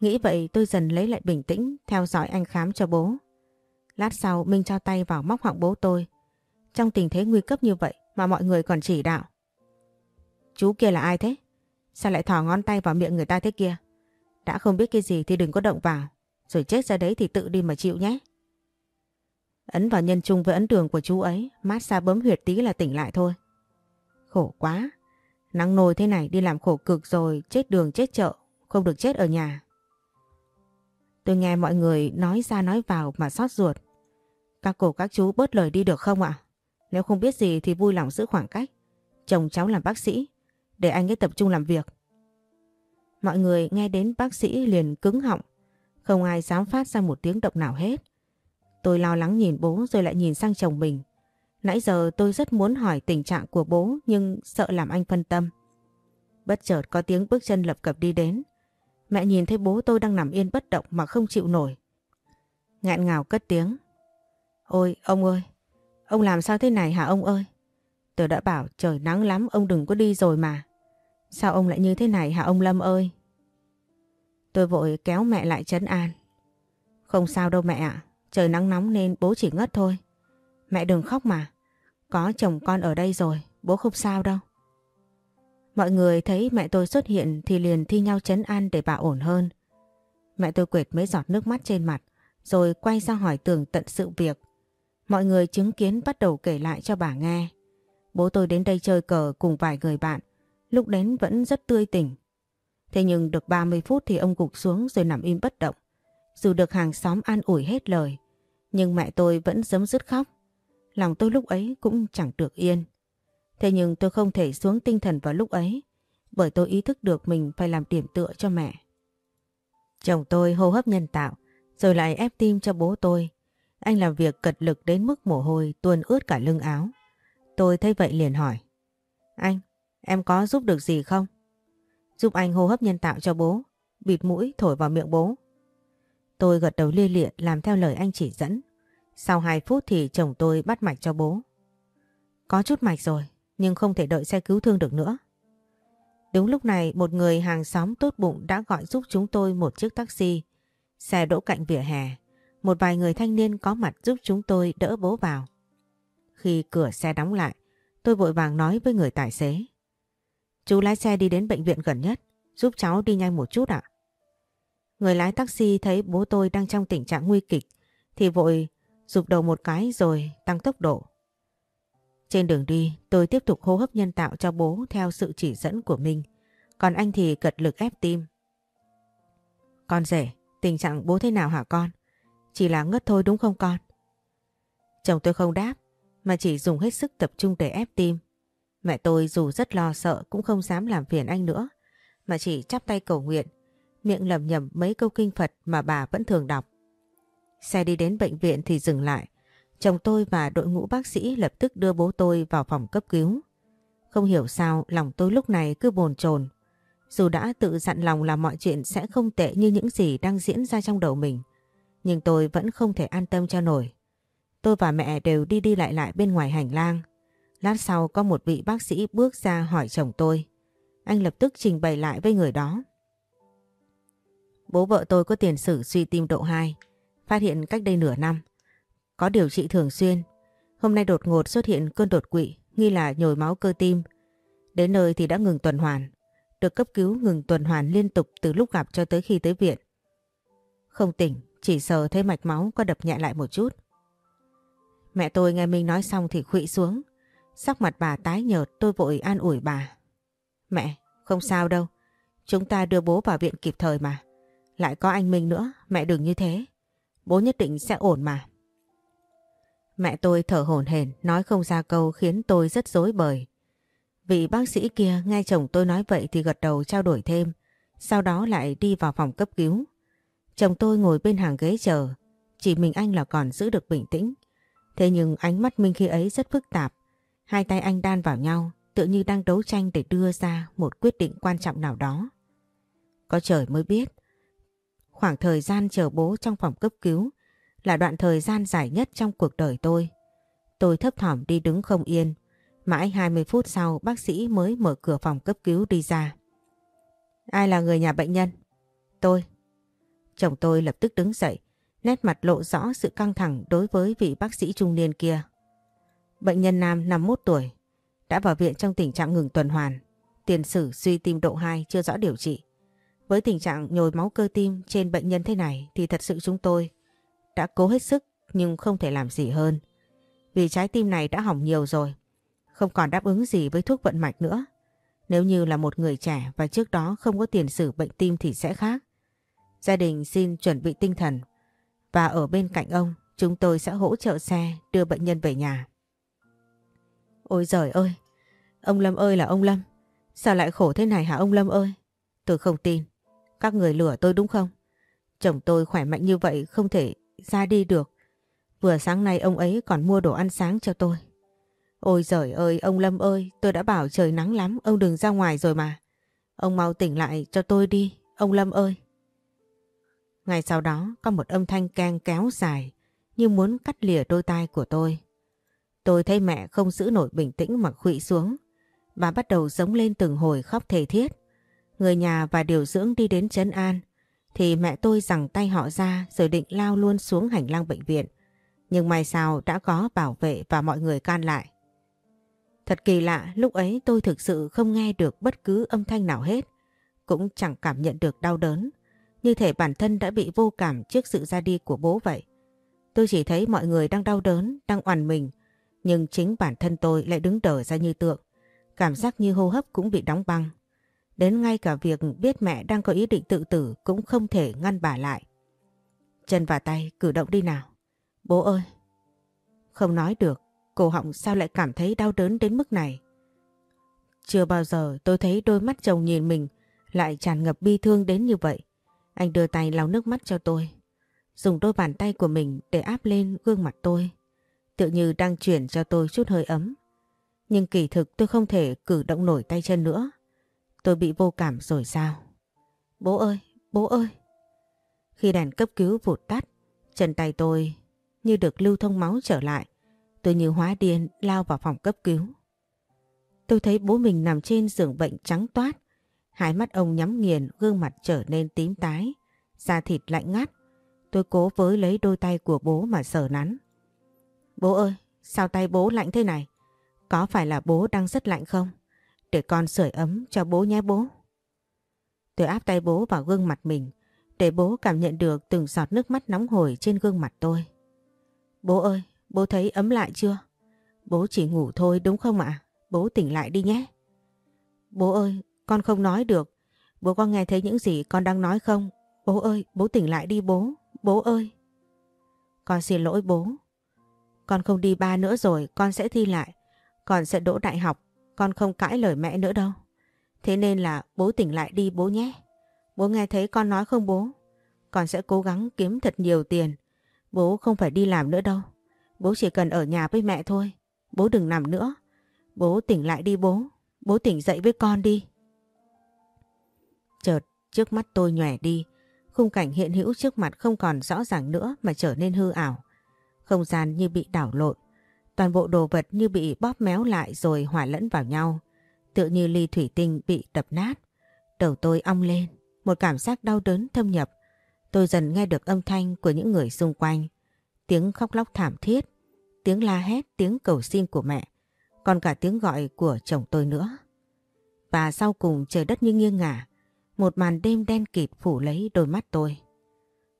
Nghĩ vậy tôi dần lấy lại bình tĩnh theo dõi anh khám cho bố. Lát sau Minh cho tay vào móc họng bố tôi. Trong tình thế nguy cấp như vậy mà mọi người còn chỉ đạo. Chú kia là ai thế? Sao lại thò ngón tay vào miệng người ta thế kia? Đã không biết cái gì thì đừng có động vào. Rồi chết ra đấy thì tự đi mà chịu nhé. Ấn vào nhân chung với ấn đường của chú ấy, mát xa bấm huyệt tí là tỉnh lại thôi. Khổ quá. Nắng nồi thế này đi làm khổ cực rồi, chết đường chết chợ, không được chết ở nhà. Tôi nghe mọi người nói ra nói vào mà xót ruột. Các cổ các chú bớt lời đi được không ạ? Nếu không biết gì thì vui lòng giữ khoảng cách. Chồng cháu làm bác sĩ, để anh ấy tập trung làm việc. Mọi người nghe đến bác sĩ liền cứng họng, không ai dám phát ra một tiếng động nào hết. Tôi lo lắng nhìn bố rồi lại nhìn sang chồng mình. Nãy giờ tôi rất muốn hỏi tình trạng của bố nhưng sợ làm anh phân tâm. Bất chợt có tiếng bước chân lập cập đi đến. Mẹ nhìn thấy bố tôi đang nằm yên bất động mà không chịu nổi. Ngạn ngào cất tiếng. Ôi ông ơi, ông làm sao thế này hả ông ơi? Tôi đã bảo trời nắng lắm ông đừng có đi rồi mà. Sao ông lại như thế này hả ông Lâm ơi? Tôi vội kéo mẹ lại chấn an. Không sao đâu mẹ ạ, trời nắng nóng nên bố chỉ ngất thôi. Mẹ đừng khóc mà, có chồng con ở đây rồi, bố không sao đâu. Mọi người thấy mẹ tôi xuất hiện thì liền thi nhau chấn an để bà ổn hơn. Mẹ tôi quệt mấy giọt nước mắt trên mặt, rồi quay ra hỏi tường tận sự việc. Mọi người chứng kiến bắt đầu kể lại cho bà nghe. Bố tôi đến đây chơi cờ cùng vài người bạn, lúc đến vẫn rất tươi tỉnh. Thế nhưng được 30 phút thì ông gục xuống rồi nằm im bất động. Dù được hàng xóm an ủi hết lời, nhưng mẹ tôi vẫn giấm dứt khóc. Lòng tôi lúc ấy cũng chẳng được yên. Thế nhưng tôi không thể xuống tinh thần vào lúc ấy, bởi tôi ý thức được mình phải làm điểm tựa cho mẹ. Chồng tôi hô hấp nhân tạo, rồi lại ép tim cho bố tôi. Anh làm việc cật lực đến mức mồ hôi tuôn ướt cả lưng áo. Tôi thấy vậy liền hỏi. Anh, em có giúp được gì không? Giúp anh hô hấp nhân tạo cho bố, bịt mũi thổi vào miệng bố. Tôi gật đầu lia lịa làm theo lời anh chỉ dẫn. Sau 2 phút thì chồng tôi bắt mạch cho bố. Có chút mạch rồi, nhưng không thể đợi xe cứu thương được nữa. Đúng lúc này một người hàng xóm tốt bụng đã gọi giúp chúng tôi một chiếc taxi. Xe đỗ cạnh vỉa hè. Một vài người thanh niên có mặt giúp chúng tôi đỡ bố vào. Khi cửa xe đóng lại, tôi vội vàng nói với người tài xế. Chú lái xe đi đến bệnh viện gần nhất, giúp cháu đi nhanh một chút ạ. Người lái taxi thấy bố tôi đang trong tình trạng nguy kịch thì vội rụp đầu một cái rồi tăng tốc độ. Trên đường đi tôi tiếp tục hô hấp nhân tạo cho bố theo sự chỉ dẫn của mình. Còn anh thì cật lực ép tim. Con rể, tình trạng bố thế nào hả con? Chỉ là ngất thôi đúng không con? Chồng tôi không đáp, mà chỉ dùng hết sức tập trung để ép tim. Mẹ tôi dù rất lo sợ cũng không dám làm phiền anh nữa, mà chỉ chắp tay cầu nguyện, miệng lầm nhầm mấy câu kinh Phật mà bà vẫn thường đọc. Xe đi đến bệnh viện thì dừng lại. Chồng tôi và đội ngũ bác sĩ lập tức đưa bố tôi vào phòng cấp cứu. Không hiểu sao lòng tôi lúc này cứ bồn chồn. Dù đã tự dặn lòng là mọi chuyện sẽ không tệ như những gì đang diễn ra trong đầu mình. Nhưng tôi vẫn không thể an tâm cho nổi. Tôi và mẹ đều đi đi lại lại bên ngoài hành lang. Lát sau có một vị bác sĩ bước ra hỏi chồng tôi. Anh lập tức trình bày lại với người đó. Bố vợ tôi có tiền sử suy tim độ 2, phát hiện cách đây nửa năm. Có điều trị thường xuyên. Hôm nay đột ngột xuất hiện cơn đột quỵ, nghi là nhồi máu cơ tim. Đến nơi thì đã ngừng tuần hoàn. Được cấp cứu ngừng tuần hoàn liên tục từ lúc gặp cho tới khi tới viện. Không tỉnh, chỉ sờ thấy mạch máu có đập nhẹ lại một chút. Mẹ tôi nghe mình nói xong thì khụy xuống. Sắc mặt bà tái nhợt tôi vội an ủi bà. Mẹ, không sao đâu. Chúng ta đưa bố vào viện kịp thời mà. Lại có anh Minh nữa, mẹ đừng như thế. Bố nhất định sẽ ổn mà. Mẹ tôi thở hổn hển nói không ra câu khiến tôi rất dối bời. Vị bác sĩ kia nghe chồng tôi nói vậy thì gật đầu trao đổi thêm, sau đó lại đi vào phòng cấp cứu. Chồng tôi ngồi bên hàng ghế chờ, chỉ mình anh là còn giữ được bình tĩnh. Thế nhưng ánh mắt Minh khi ấy rất phức tạp, hai tay anh đan vào nhau, tự như đang đấu tranh để đưa ra một quyết định quan trọng nào đó. Có trời mới biết, Khoảng thời gian chờ bố trong phòng cấp cứu là đoạn thời gian dài nhất trong cuộc đời tôi. Tôi thấp thỏm đi đứng không yên. Mãi 20 phút sau bác sĩ mới mở cửa phòng cấp cứu đi ra. Ai là người nhà bệnh nhân? Tôi. Chồng tôi lập tức đứng dậy, nét mặt lộ rõ sự căng thẳng đối với vị bác sĩ trung niên kia. Bệnh nhân nam 51 tuổi, đã vào viện trong tình trạng ngừng tuần hoàn, tiền sử suy tim độ 2 chưa rõ điều trị. Với tình trạng nhồi máu cơ tim trên bệnh nhân thế này thì thật sự chúng tôi đã cố hết sức nhưng không thể làm gì hơn. Vì trái tim này đã hỏng nhiều rồi, không còn đáp ứng gì với thuốc vận mạch nữa. Nếu như là một người trẻ và trước đó không có tiền sử bệnh tim thì sẽ khác. Gia đình xin chuẩn bị tinh thần và ở bên cạnh ông chúng tôi sẽ hỗ trợ xe đưa bệnh nhân về nhà. Ôi giời ơi, ông Lâm ơi là ông Lâm, sao lại khổ thế này hả ông Lâm ơi? Tôi không tin. Các người lừa tôi đúng không? Chồng tôi khỏe mạnh như vậy không thể ra đi được. Vừa sáng nay ông ấy còn mua đồ ăn sáng cho tôi. Ôi giời ơi, ông Lâm ơi, tôi đã bảo trời nắng lắm, ông đừng ra ngoài rồi mà. Ông mau tỉnh lại cho tôi đi, ông Lâm ơi ngay sau đó có một âm thanh keng kéo dài như muốn cắt lìa đôi tai của tôi. Tôi thấy mẹ không giữ nổi bình tĩnh mà khụy xuống. Bà bắt đầu giống lên từng hồi khóc thề thiết. Người nhà và điều dưỡng đi đến Trấn An thì mẹ tôi giằng tay họ ra rồi định lao luôn xuống hành lang bệnh viện. Nhưng may sao đã có bảo vệ và mọi người can lại. Thật kỳ lạ, lúc ấy tôi thực sự không nghe được bất cứ âm thanh nào hết, cũng chẳng cảm nhận được đau đớn, như thể bản thân đã bị vô cảm trước sự ra đi của bố vậy. Tôi chỉ thấy mọi người đang đau đớn, đang oằn mình, nhưng chính bản thân tôi lại đứng đờ ra như tượng, Cảm giác như hô hấp cũng bị đóng băng. Đến ngay cả việc biết mẹ đang có ý định tự tử cũng không thể ngăn bà lại. Chân và tay cử động đi nào. Bố ơi! Không nói được, cổ họng sao lại cảm thấy đau đớn đến mức này. Chưa bao giờ tôi thấy đôi mắt chồng nhìn mình lại tràn ngập bi thương đến như vậy. Anh đưa tay lau nước mắt cho tôi. Dùng đôi bàn tay của mình để áp lên gương mặt tôi. tựa như đang chuyển cho tôi chút hơi ấm. Nhưng kỳ thực tôi không thể cử động nổi tay chân nữa. Tôi bị vô cảm rồi sao? Bố ơi, bố ơi! Khi đèn cấp cứu vụt tắt, chân tay tôi như được lưu thông máu trở lại. Tôi như hóa điên lao vào phòng cấp cứu. Tôi thấy bố mình nằm trên giường bệnh trắng toát. Hai mắt ông nhắm nghiền, gương mặt trở nên tím tái, da thịt lạnh ngắt. Tôi cố với lấy đôi tay của bố mà sờ nắn. Bố ơi, sao tay bố lạnh thế này? Có phải là bố đang rất lạnh không? Để con sưởi ấm cho bố nhé bố. Tôi áp tay bố vào gương mặt mình, để bố cảm nhận được từng giọt nước mắt nóng hổi trên gương mặt tôi. Bố ơi, bố thấy ấm lại chưa? Bố chỉ ngủ thôi đúng không ạ? Bố tỉnh lại đi nhé. Bố ơi, con không nói được. Bố có nghe thấy những gì con đang nói không? Bố ơi, bố tỉnh lại đi bố. Bố ơi. Con xin lỗi bố. Con không đi ba nữa rồi, con sẽ thi lại. Con sẽ đỗ đại học, con không cãi lời mẹ nữa đâu. Thế nên là bố tỉnh lại đi bố nhé. Bố nghe thấy con nói không bố? Con sẽ cố gắng kiếm thật nhiều tiền. Bố không phải đi làm nữa đâu. Bố chỉ cần ở nhà với mẹ thôi. Bố đừng nằm nữa. Bố tỉnh lại đi bố. Bố tỉnh dậy với con đi. Chợt trước mắt tôi nhòe đi. Khung cảnh hiện hữu trước mặt không còn rõ ràng nữa mà trở nên hư ảo. Không gian như bị đảo lộn. Toàn bộ đồ vật như bị bóp méo lại rồi hòa lẫn vào nhau. Tựa như ly thủy tinh bị đập nát. Đầu tôi ong lên. Một cảm giác đau đớn thâm nhập. Tôi dần nghe được âm thanh của những người xung quanh. Tiếng khóc lóc thảm thiết. Tiếng la hét, tiếng cầu xin của mẹ. Còn cả tiếng gọi của chồng tôi nữa. Và sau cùng trời đất như nghiêng ngả. Một màn đêm đen kịt phủ lấy đôi mắt tôi.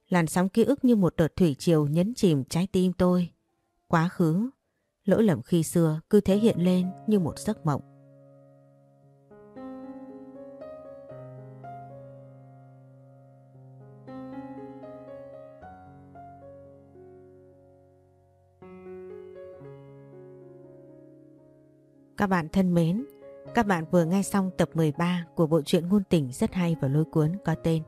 Làn sóng ký ức như một đợt thủy triều nhấn chìm trái tim tôi. Quá khứ, lỗi lầm khi xưa cứ thế hiện lên như một giấc mộng. Các bạn thân mến, các bạn vừa nghe xong tập 13 của bộ truyện ngôn tình rất hay và lôi cuốn có tên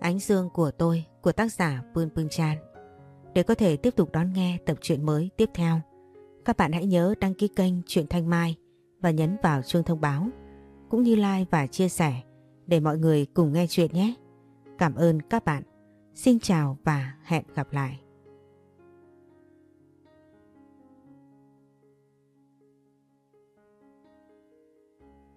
Ánh Dương của tôi của tác giả Pương Pương Chan. Để có thể tiếp tục đón nghe tập truyện mới tiếp theo, các bạn hãy nhớ đăng ký kênh Truyện Thanh Mai và nhấn vào chuông thông báo, cũng như like và chia sẻ để mọi người cùng nghe chuyện nhé. Cảm ơn các bạn. Xin chào và hẹn gặp lại.